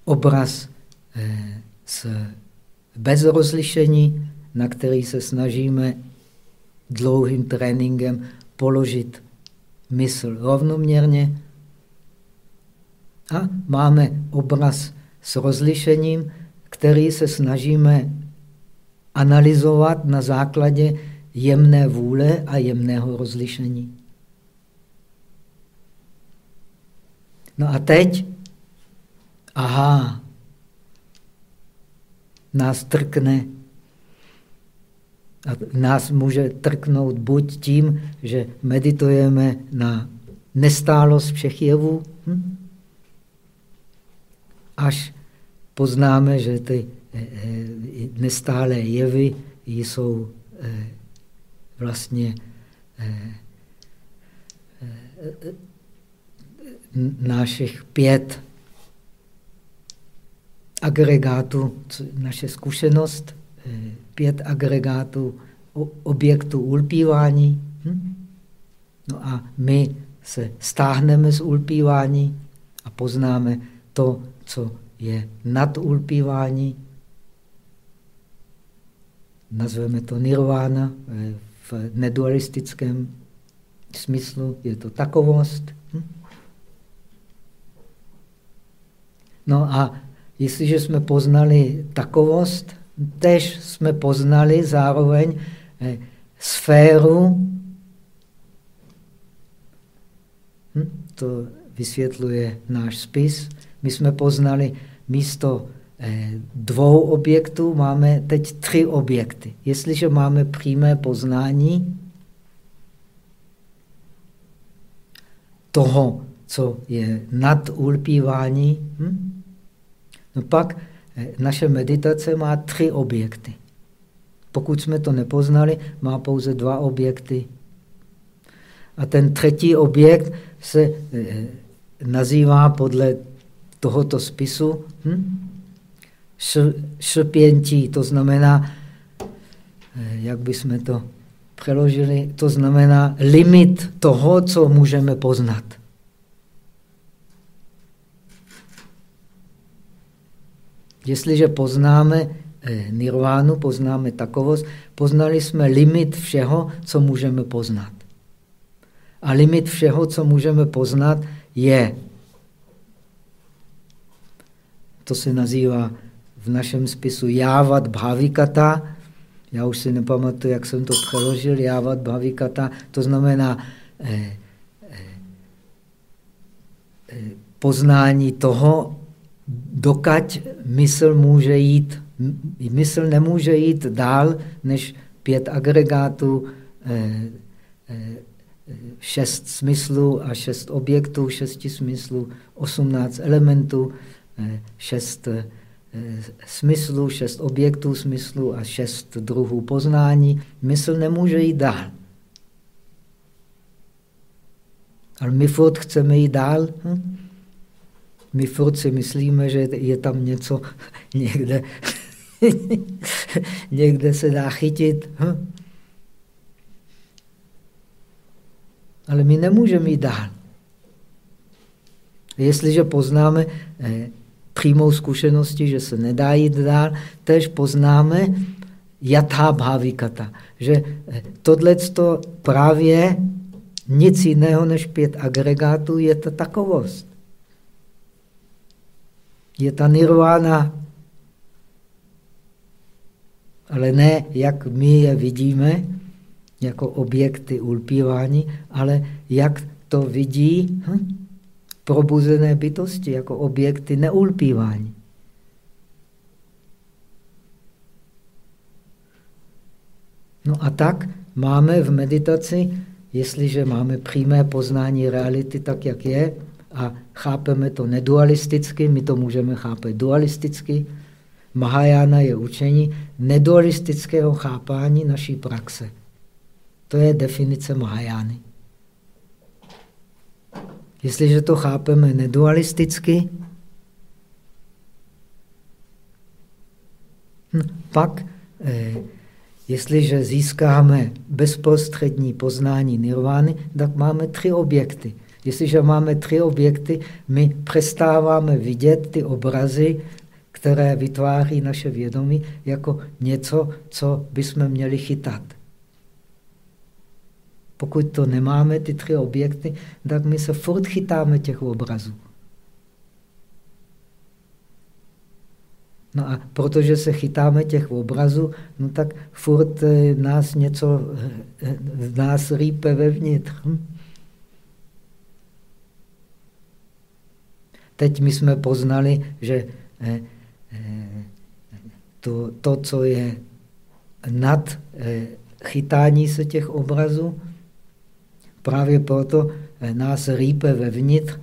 obraz eh, s bez rozlišení, na který se snažíme dlouhým tréninkem položit mysl rovnoměrně. A máme obraz s rozlišením, který se snažíme analyzovat na základě jemné vůle a jemného rozlišení. No a teď, aha, nás trkne a nás může trknout buď tím, že meditujeme na nestálost všech jevů, hm? až poznáme, že ty eh, eh, nestálé jevy jsou eh, vlastně našich pět agregátů, naše zkušenost, pět agregátů objektů ulpívání. Hm? No a my se stáhneme z ulpívání a poznáme to, co je nad ulpívání. Nazveme to nirvána v nedualistickém smyslu. Je to takovost. Hm? No a jestliže jsme poznali takovost, tež jsme poznali zároveň eh, sféru, hm? to vysvětluje náš spis, my jsme poznali místo dvou objektů, máme teď tři objekty. Jestliže máme přímé poznání toho, co je nad ulpívání, hm? no pak eh, naše meditace má tři objekty. Pokud jsme to nepoznali, má pouze dva objekty. A ten třetí objekt se eh, nazývá podle tohoto spisu hm? Šrpěntí, to znamená, eh, jak bychom to přeložili, to znamená limit toho, co můžeme poznat. Jestliže poznáme eh, nirvánu, poznáme takovost, poznali jsme limit všeho, co můžeme poznat. A limit všeho, co můžeme poznat, je to se nazývá v našem spisu jávat bhavikata. Já už si nepamatuju, jak jsem to přeložil. Jávat bhavikata, to znamená eh, eh, eh, poznání toho, dokať mysl může jít, mysl nemůže jít dál než pět agregátů, eh, eh, šest smyslů a šest objektů, šesti smyslů, osmnáct elementů, Eh, šest eh, smyslů, šest objektů smyslu a šest druhů poznání. Mysl nemůže jít dál. Ale my furt chceme jít dál. Hm? My furt si myslíme, že je tam něco někde, někde se dá chytit. Hm? Ale my nemůžeme jít dál. Jestliže poznáme eh, přímou zkušenosti, že se nedá jít dál, tež poznáme jatá bhavikata. Že eh, tohle právě nic jiného než pět agregátů je ta takovost. Je ta nirvána. Ale ne, jak my je vidíme, jako objekty ulpívání, ale jak to vidí hm? Probuzené bytosti jako objekty neulpívání. No a tak máme v meditaci, jestliže máme přímé poznání reality tak, jak je, a chápeme to nedualisticky, my to můžeme chápat dualisticky. Mahajana je učení nedualistického chápání naší praxe. To je definice Mahajány. Jestliže to chápeme nedualisticky, hm, pak, eh, jestliže získáme bezprostřední poznání nirvány, tak máme tři objekty. Jestliže máme tři objekty, my přestáváme vidět ty obrazy, které vytváří naše vědomí, jako něco, co bychom měli chytat. Pokud to nemáme, ty tři objekty, tak my se furt chytáme těch obrazů. No a protože se chytáme těch obrazů, no tak furt eh, nás něco, eh, nás rýpe vevnitř. Hm? teď my jsme poznali, že eh, eh, to, to co je nad eh, chytání se těch obrazů, právě proto nás rýpe vevnitř,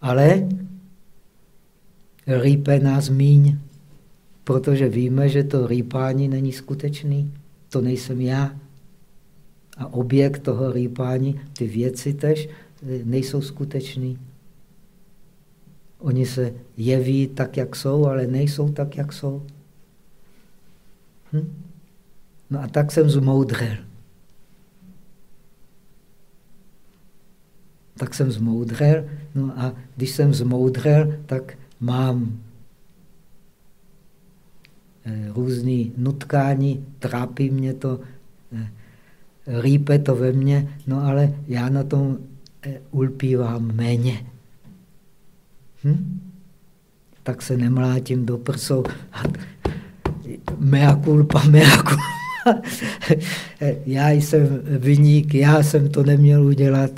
ale rýpe nás míň, protože víme, že to rýpání není skutečný. To nejsem já. A objekt toho rýpání, ty věci tež nejsou skutečný. Oni se jeví tak, jak jsou, ale nejsou tak, jak jsou. Hm? No a tak jsem zmoudrel. Tak jsem zmoudrel, no a když jsem zmoudrel, tak mám eh, různé nutkání, trápí mě to, eh, rýpe to ve mně, no ale já na tom eh, ulpívám méně. Hm? Tak se nemlátím do prsou. Mea culpa, mea culpa. já jsem vyník, já jsem to neměl udělat.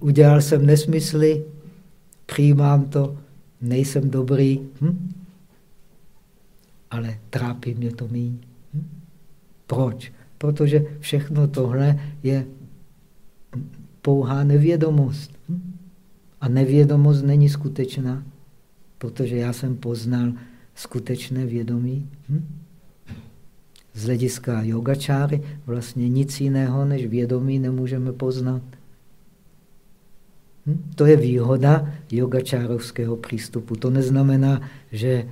Udělal jsem nesmysly, přijímám to, nejsem dobrý, hm? ale trápí mě to míň. Hm? Proč? Protože všechno tohle je pouhá nevědomost. Hm? A nevědomost není skutečná, protože já jsem poznal skutečné vědomí. Hm? Z hlediska yogačáry vlastně nic jiného než vědomí nemůžeme poznat. Hm? To je výhoda yogačárovského přístupu. To neznamená, že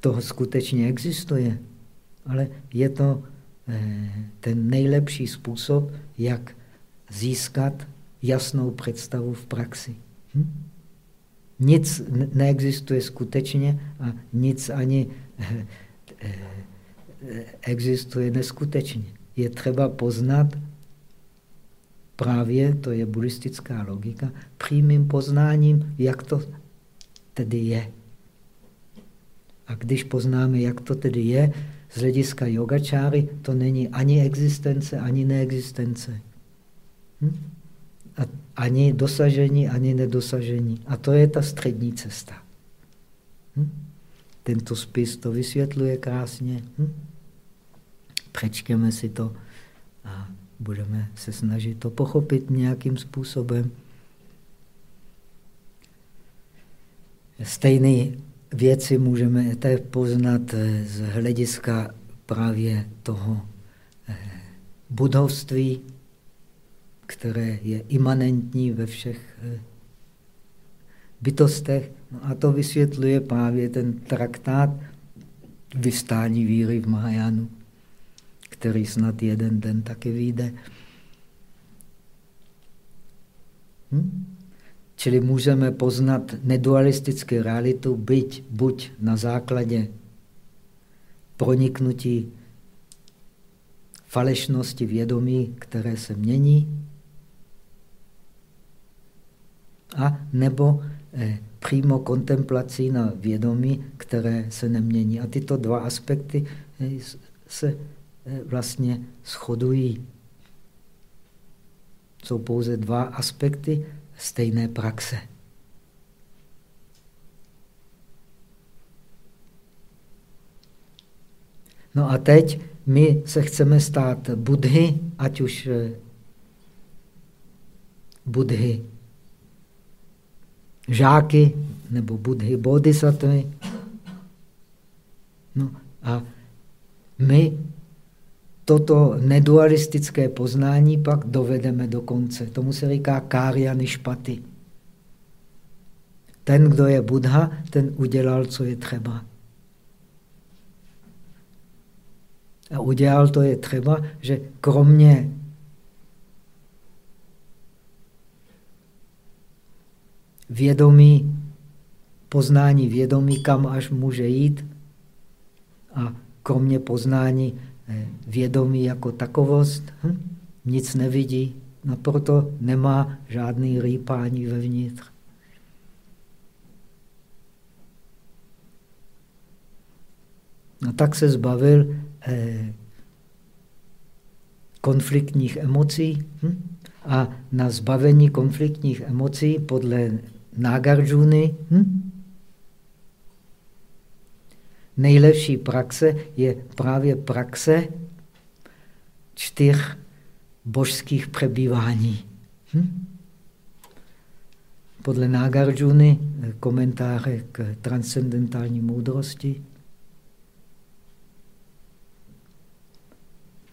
to skutečně existuje, ale je to eh, ten nejlepší způsob, jak získat jasnou představu v praxi. Hm? Nic neexistuje skutečně a nic ani eh, eh, existuje neskutečně. Je třeba poznat právě, to je buddhistická logika, přímým poznáním, jak to tedy je. A když poznáme, jak to tedy je, z hlediska yogačáry, to není ani existence, ani neexistence. Hm? A ani dosažení, ani nedosažení. A to je ta střední cesta. Hm? Tento spis to vysvětluje krásně. Hm? Přečtěme si to budeme se snažit to pochopit nějakým způsobem. Stejné věci můžeme také poznat eh, z hlediska právě toho eh, budovství, které je imanentní ve všech eh, bytostech. No a to vysvětluje právě ten traktát vystání víry v Mahajánu který snad jeden den taky vyjde. Hm? Čili můžeme poznat nedualistickou realitu, byť buď na základě proniknutí falešnosti vědomí, které se mění, a nebo eh, přímo kontemplací na vědomí, které se nemění. A tyto dva aspekty eh, se vlastně shodují. Jsou pouze dva aspekty stejné praxe. No a teď my se chceme stát budhy, ať už eh, budhy žáky nebo budhy bodhisattvy. No a my toto nedualistické poznání pak dovedeme do konce. Tomu se říká kária nišpaty. Ten, kdo je Buddha, ten udělal, co je třeba. A udělal to je třeba, že kromě vědomí, poznání vědomí, kam až může jít, a kromě poznání vědomí jako takovost, hm? nic nevidí, no proto nemá žádný rýpání vevnitř. No tak se zbavil eh, konfliktních emocí hm? a na zbavení konfliktních emocí podle Nagarjuny hm? Nejlepší praxe je právě praxe čtyř božských přebývání. Hm? Podle Nagarjuny komentáře k transcendentální moudrosti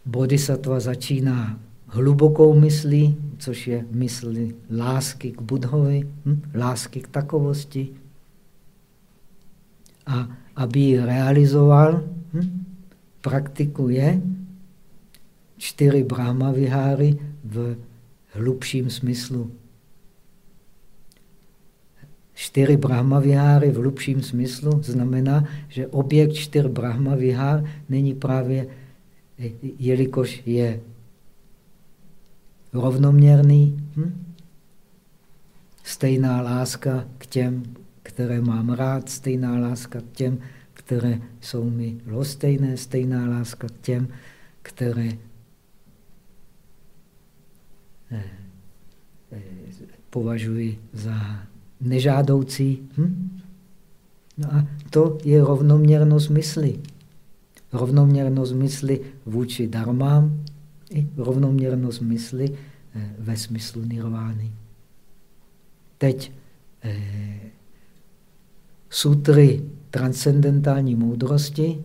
bodhisattva začíná hlubokou myslí, což je mysl lásky k Budhovi, hm? lásky k takovosti. A aby ji realizoval, hm? praktikuje čtyři Brahma viháry v hlubším smyslu. Čtyři Brahma viháry v hlubším smyslu znamená, že objekt čtyř Brahma vihár není právě, jelikož je rovnoměrný, hm? stejná láska k těm, které mám rád, stejná láska k těm, které jsou mi lostejné, stejná láska k těm, které eh, eh, považuji za nežádoucí. Hm? No a to je rovnoměrnost mysli. Rovnoměrnost mysli vůči darmám i rovnoměrnost mysli eh, ve smyslu nirvány. Teď eh, sutry transcendentální moudrosti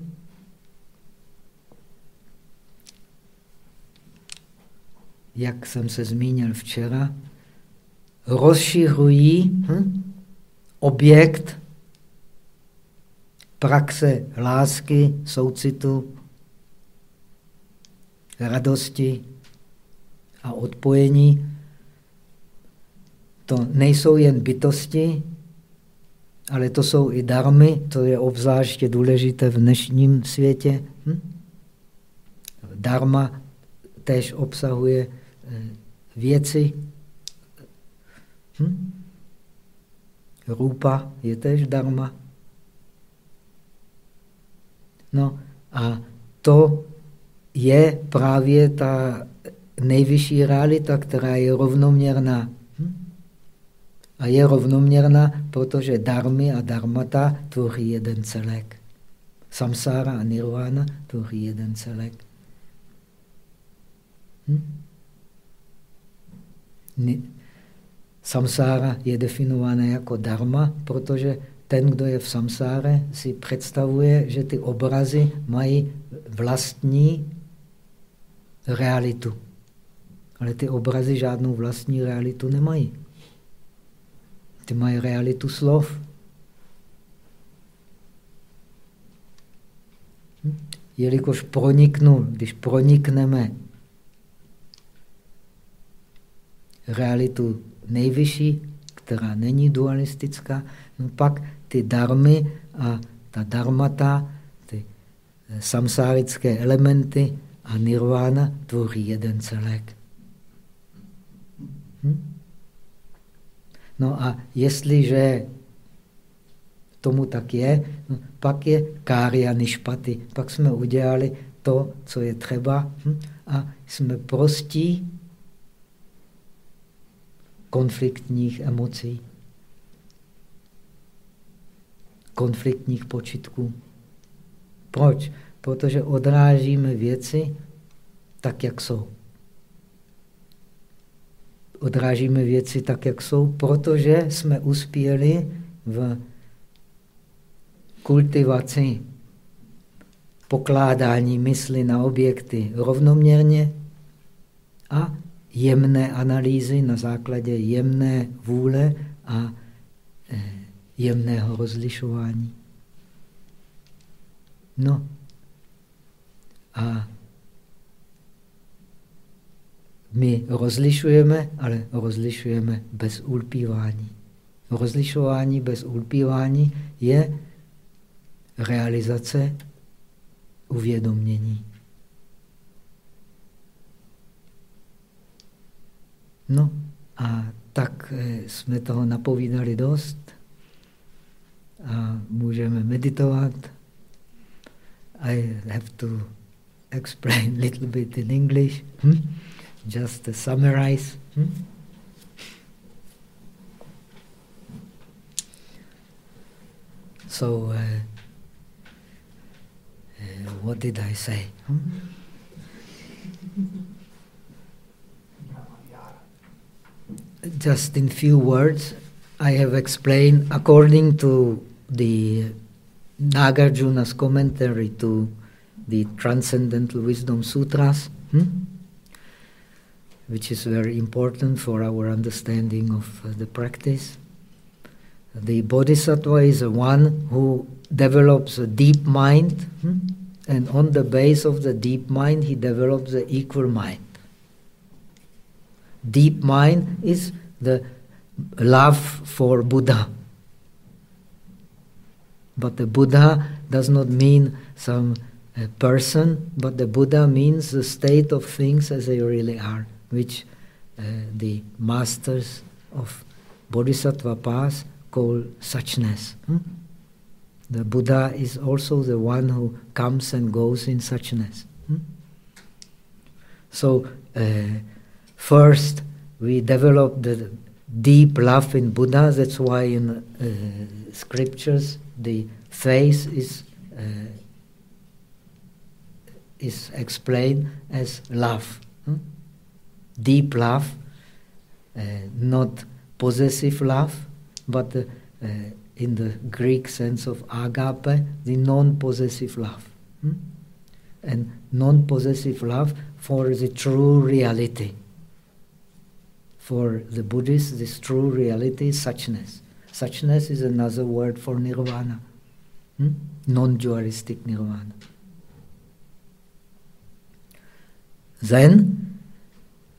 jak jsem se zmínil včera, rozšiřují hm, objekt praxe lásky, soucitu, radosti a odpojení. To nejsou jen bytosti, ale to jsou i darmy, to je obzvláště důležité v dnešním světě. Hm? Dharma též obsahuje eh, věci. Hm? Rupa je též dharma. No a to je právě ta nejvyšší realita, která je rovnoměrná. A je rovnoměrná, protože darmy a darmata tvoří jeden celek. Samsára a nirvana tvoří jeden celek. Hm? Samsára je definována jako dharma, protože ten, kdo je v samsáre, si představuje, že ty obrazy mají vlastní realitu. Ale ty obrazy žádnou vlastní realitu nemají. Ty mají realitu slov. Hm? Jelikož proniknu, když pronikneme realitu nejvyšší, která není dualistická, no pak ty darmy a ta darmata, ty samsárické elementy a nirvana tvoří jeden celek. Hm? No a jestliže tomu tak je, no, pak je kária nišpaty. Pak jsme udělali to, co je třeba hm? a jsme prostí konfliktních emocí, konfliktních počitků. Proč? Protože odrážíme věci tak, jak jsou. Odrážíme věci tak, jak jsou, protože jsme uspěli v kultivaci pokládání mysli na objekty rovnoměrně a jemné analýzy na základě jemné vůle a eh, jemného rozlišování. No a my rozlišujeme, ale rozlišujeme bez ulpívání. Rozlišování bez ulpívání je realizace uvědomění. No a tak eh, jsme toho napovídali dost a můžeme meditovat. I have to explain a little bit in English. Hm? Just to summarize. Hmm? So, uh, uh, what did I say? Hmm? Just in few words, I have explained according to the Nagarjuna's commentary to the Transcendental Wisdom Sutras, hmm? Which is very important for our understanding of uh, the practice. The Bodhisattva is the one who develops a deep mind, hmm? and on the base of the deep mind, he develops the equal mind. Deep mind is the love for Buddha. But the Buddha does not mean some uh, person, but the Buddha means the state of things as they really are, which uh, the masters of Bodhisattva path call suchness. Hmm? The Buddha is also the one who comes and goes in suchness. Hmm? So, uh, first we develop the deep love in Buddha. That's why in uh, scriptures the face is uh, is explained as love, hmm? Deep love, uh, not possessive love, but uh, uh, in the Greek sense of agape, the non-possessive love, hmm? and non-possessive love for the true reality. For the Buddhists, this true reality is suchness. Suchness is another word for nirvana, hmm? non dualistic nirvana. Then,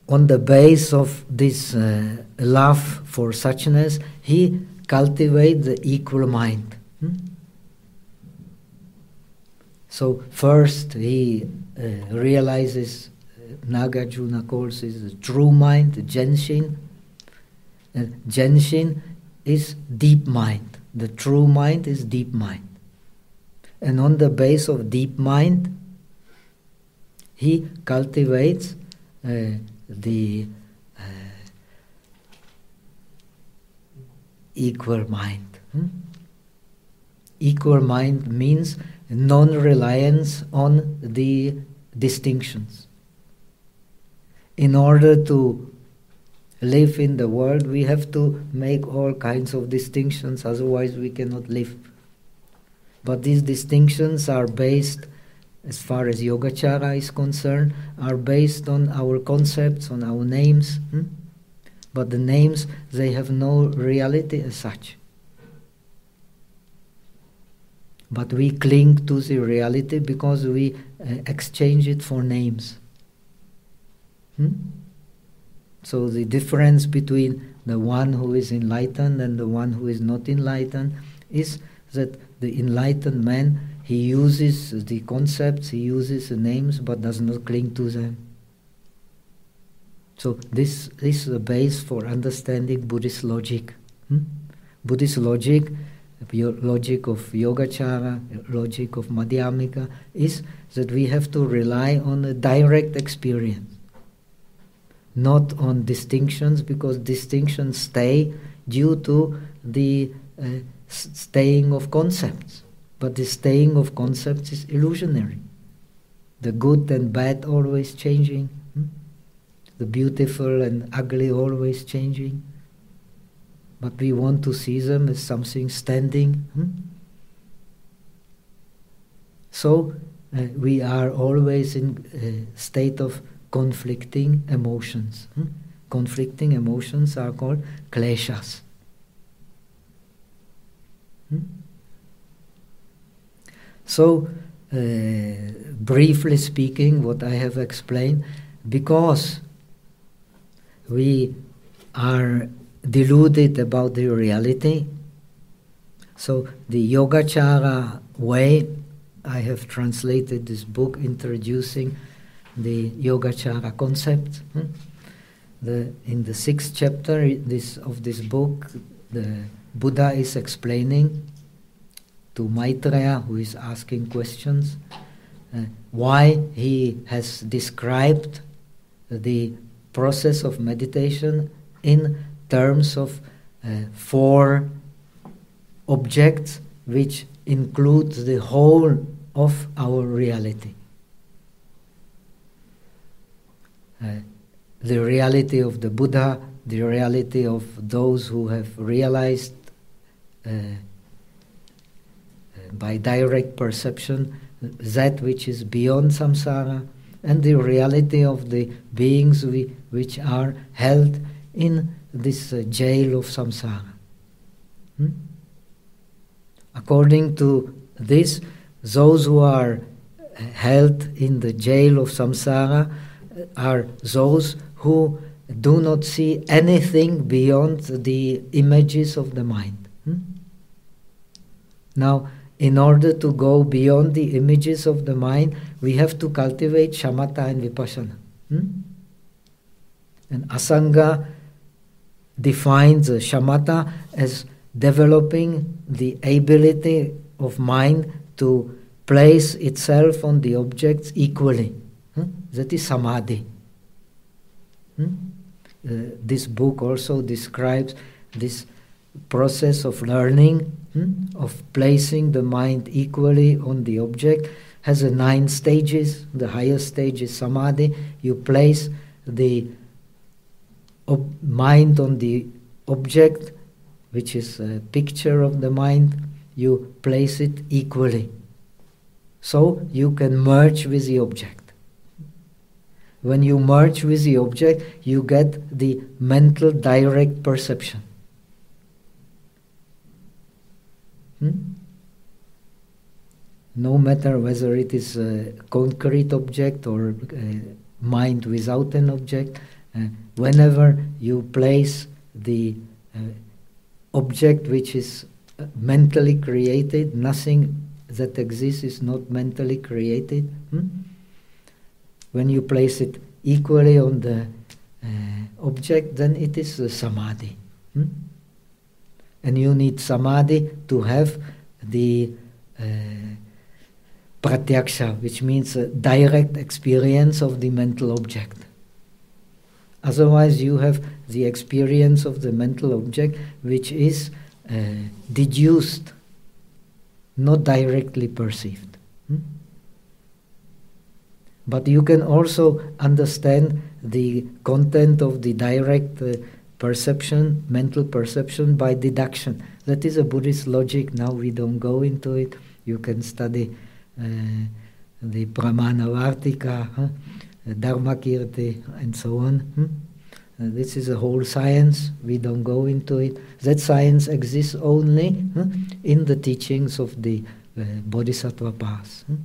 on the base of this uh, love for suchness, he cultivates the equal mind. Hmm? So, first he uh, realizes Nagarjuna calls it the true mind, the Genshin. And Genshin is deep mind. The true mind is deep mind. And on the base of deep mind, he cultivates uh, the uh, equal mind. Hmm? Equal mind means non reliance on the distinctions in order to live in the world, we have to make all kinds of distinctions, otherwise, we cannot live. But these distinctions are based, as far as Yogacara is concerned, are based on our concepts, on our names. Hmm? But the names, they have no reality as such. But we cling to the reality because we uh, exchange it for names. Hmm? So the difference between the one who is enlightened and the one who is not enlightened is that the enlightened man he uses the concepts, he uses the names, but does not cling to them. So this, this is the base for understanding Buddhist logic. Hmm? Buddhist logic, logic of Yogacara, logic of Madhyamika, is that we have to rely on a direct experience not on distinctions because distinctions stay due to the uh, staying of concepts. But the staying of concepts is illusionary. The good and bad always changing, hmm? the beautiful and ugly always changing. But we want to see them as something standing. Hmm? So uh, we are always in a state of conflicting emotions. Hmm? Conflicting emotions are called kleshas. Hmm? So, uh, briefly speaking, what I have explained, because we are deluded about the reality, so the Yogacara way, I have translated this book introducing the Yogacara concept. Hmm? The, in the sixth chapter this, of this book, the Buddha is explaining to Maitreya, who is asking questions, uh, why he has described the process of meditation in terms of uh, four objects which include the whole of our reality. Uh, the reality of the Buddha, the reality of those who have realized uh, by direct perception that which is beyond samsara, and the reality of the beings we, which are held in this uh, jail of samsara. Hmm? According to this, those who are held in the jail of samsara are those who do not see anything beyond the images of the mind. Hmm? Now, in order to go beyond the images of the mind, we have to cultivate shamatha and vipassana. Hmm? And Asanga defines shamatha as developing the ability of mind to place itself on the objects equally. Hmm? That is samadhi. Hmm? Uh, this book also describes this process of learning, hmm? of placing the mind equally on the object, has a nine stages. The highest stage is samadhi. You place the mind on the object, which is a picture of the mind, you place it equally. So you can merge with the object. When you merge with the object, you get the mental direct perception. Hmm? No matter whether it is a concrete object or a mind without an object, uh, whenever you place the uh, object which is uh, mentally created, nothing that exists is not mentally created. Hmm? When you place it equally on the uh, object, then it is a samadhi. Hmm? And you need samadhi to have the uh, pratyaksha, which means direct experience of the mental object. Otherwise, you have the experience of the mental object which is uh, deduced, not directly perceived. Hmm? But you can also understand the content of the direct uh, perception, mental perception, by deduction. That is a Buddhist logic. Now we don't go into it. You can study uh, the Pramana Vartika. Huh? Dharmakirti, and so on. Hmm? Uh, this is a whole science. We don't go into it. That science exists only huh, in the teachings of the uh, Bodhisattva path. Hmm?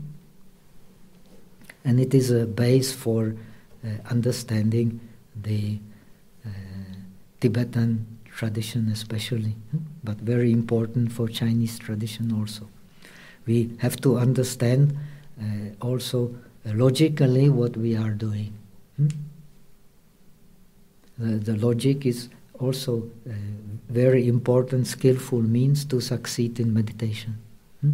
And it is a base for uh, understanding the uh, Tibetan tradition, especially, but very important for Chinese tradition also. We have to understand uh, also logically what we are doing. Hmm? The, the, logic is also a very important, skillful means to succeed in meditation. Hmm?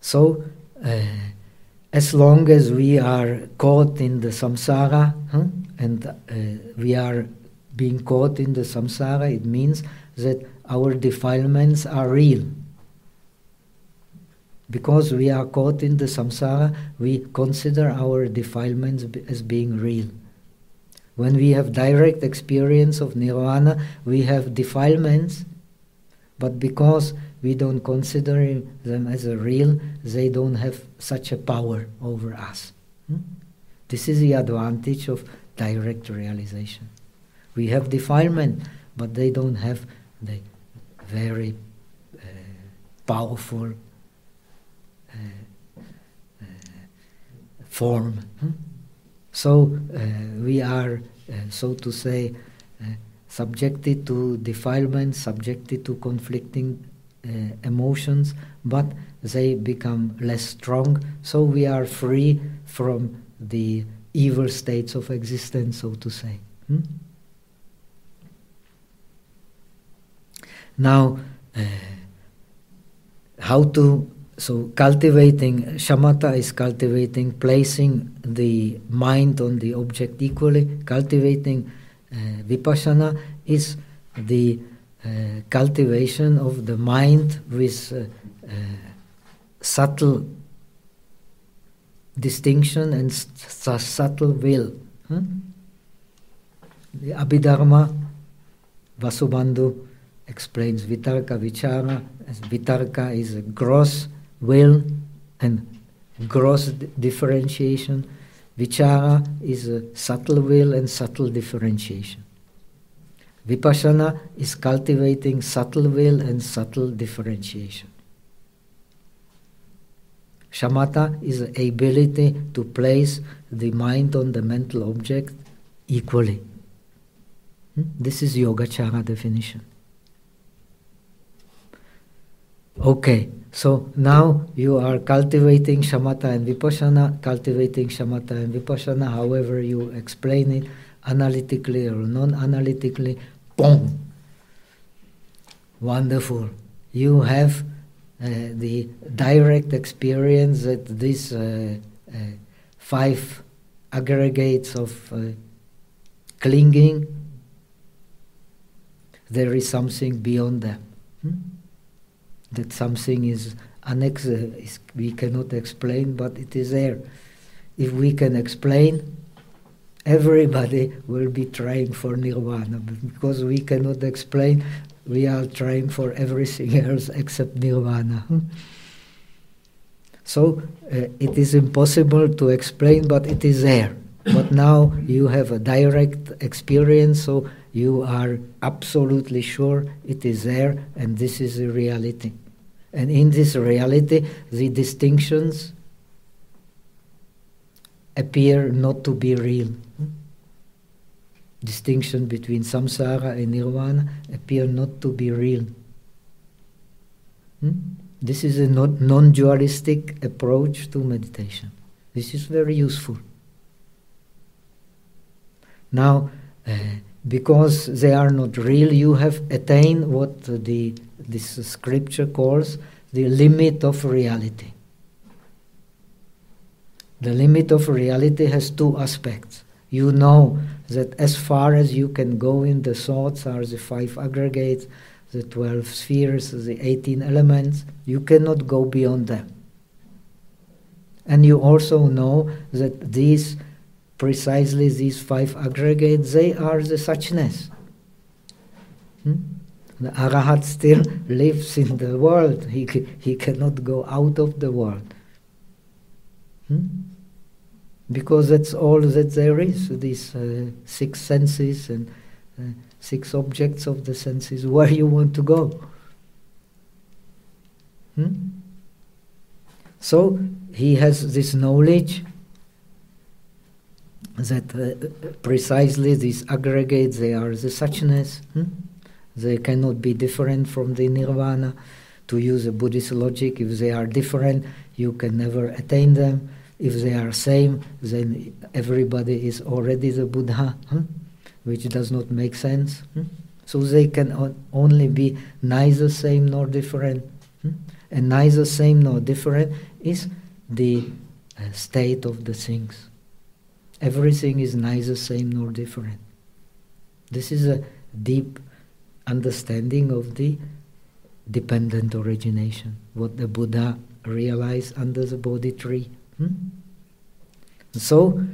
So, uh, as long as we are caught in the samsara huh, and uh, we are being caught in the samsara, it means that our defilements are real. Because we are caught in the samsara, we consider our defilements as being real. When we have direct experience of nirvana, we have defilements, but because we don't consider them as a real, they don't have such a power over us. Hmm? This is the advantage of direct realization. We have defilement, but they don't have the very uh, powerful uh, uh, form. Hmm? So uh, we are, uh, so to say, uh, subjected to defilement, subjected to conflicting emotions, but they become less strong. So we are free from the evil states of existence, so to say. Hmm? Now, uh, how to so cultivating, shamatha is cultivating, placing the mind on the object equally. Cultivating uh, vipassana is the uh, cultivation of the mind with uh, uh subtle distinction and subtle will. Hmm? The Abhidharma, Vasubandhu explains Vitarka Vichara. Vitarka is a gross will and gross differentiation. Vichara is a subtle will and subtle differentiation. Vipassana is cultivating subtle will and subtle differentiation. Shamatha is the ability to place the mind on the mental object equally. Hmm? This is Yogacara definition. Okay, so now you are cultivating shamatha and vipassana, cultivating shamatha and vipassana, however you explain it, analytically or non-analytically, boom! Wonderful. You have the direct experience that these uh, uh, five aggregates of uh, clinging, there is something beyond them. Hmm? that something is annex, uh, we cannot explain, but it is there. If we can explain, everybody will be trying for nirvana. because we cannot explain, we are trying for everything else except nirvana. so uh, it is impossible to explain, but it is there. but now you have a direct experience, so you are absolutely sure it is there, and this is the reality. And in this reality, the distinctions appear not to be real. Distinction between samsara and nirvana appear not to be real. Hmm? This is a non dualistic approach to meditation. This is very useful. Now, uh, because they are not real, you have attained what the this scripture calls the limit of reality. The limit of reality has two aspects. You know that as far as you can go in the thoughts are the five aggregates, the 12 spheres, the 18 elements. You cannot go beyond them. And you also know that these, precisely these five aggregates, they are the suchness. Hmm? The Arahat still lives in the world. He, he cannot go out of the world. Hmm? Because that's all that there is, these uh, six senses and uh, six objects of the senses, where you want to go. Hmm? So he has this knowledge that uh, precisely these aggregates, they are the suchness. Hmm? They cannot be different from the nirvana. To use a Buddhist logic, if they are different, you can never attain them. If they are same, then everybody is already the Buddha, huh? which does not make sense. Huh? So they can only be neither same nor different. Huh? And neither same nor different is the uh, state of the things. Everything is neither same nor different. This is a deep understanding of the dependent origination, what the Buddha realized under the Bodhi tree. Hmm? So,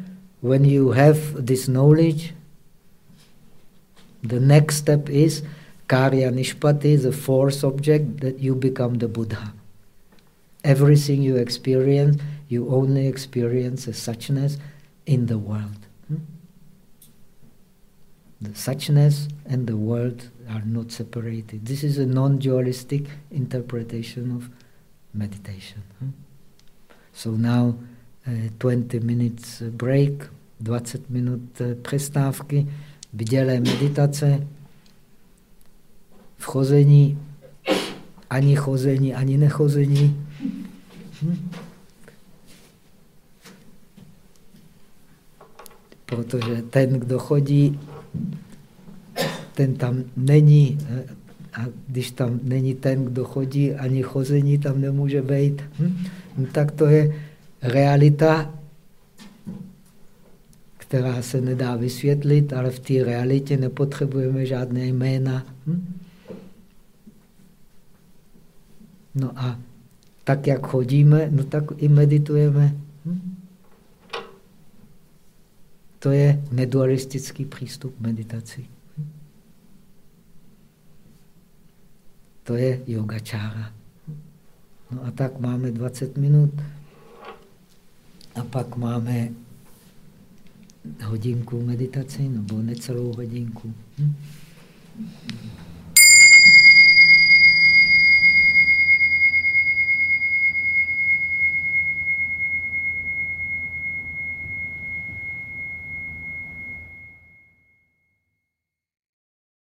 when you have this knowledge, the next step is Karya Nishpati, the fourth object, that you become the Buddha. Everything you experience, you only experience as suchness in the world. Hmm? The suchness and the world are not separated. This is a non-dualistic interpretation of meditation. So now uh, 20 minutes break, 20 minut uh, přestávky, bdělé meditace, v chození, ani chození, ani nechození. Hm? Protože ten, kdo chodí, ten tam není, A když tam není ten, kdo chodí, ani chození tam nemůže být, hm? No, tak to je realita, která se nedá vysvětlit, ale v té realitě nepotřebujeme žádné jména. Hm? No a tak, jak chodíme, no tak i meditujeme. Hm? To je nedualistický přístup meditaci. To je yogačára. No a tak máme 20 minut a pak máme hodinku meditaci nebo necelou hodinku. Hm?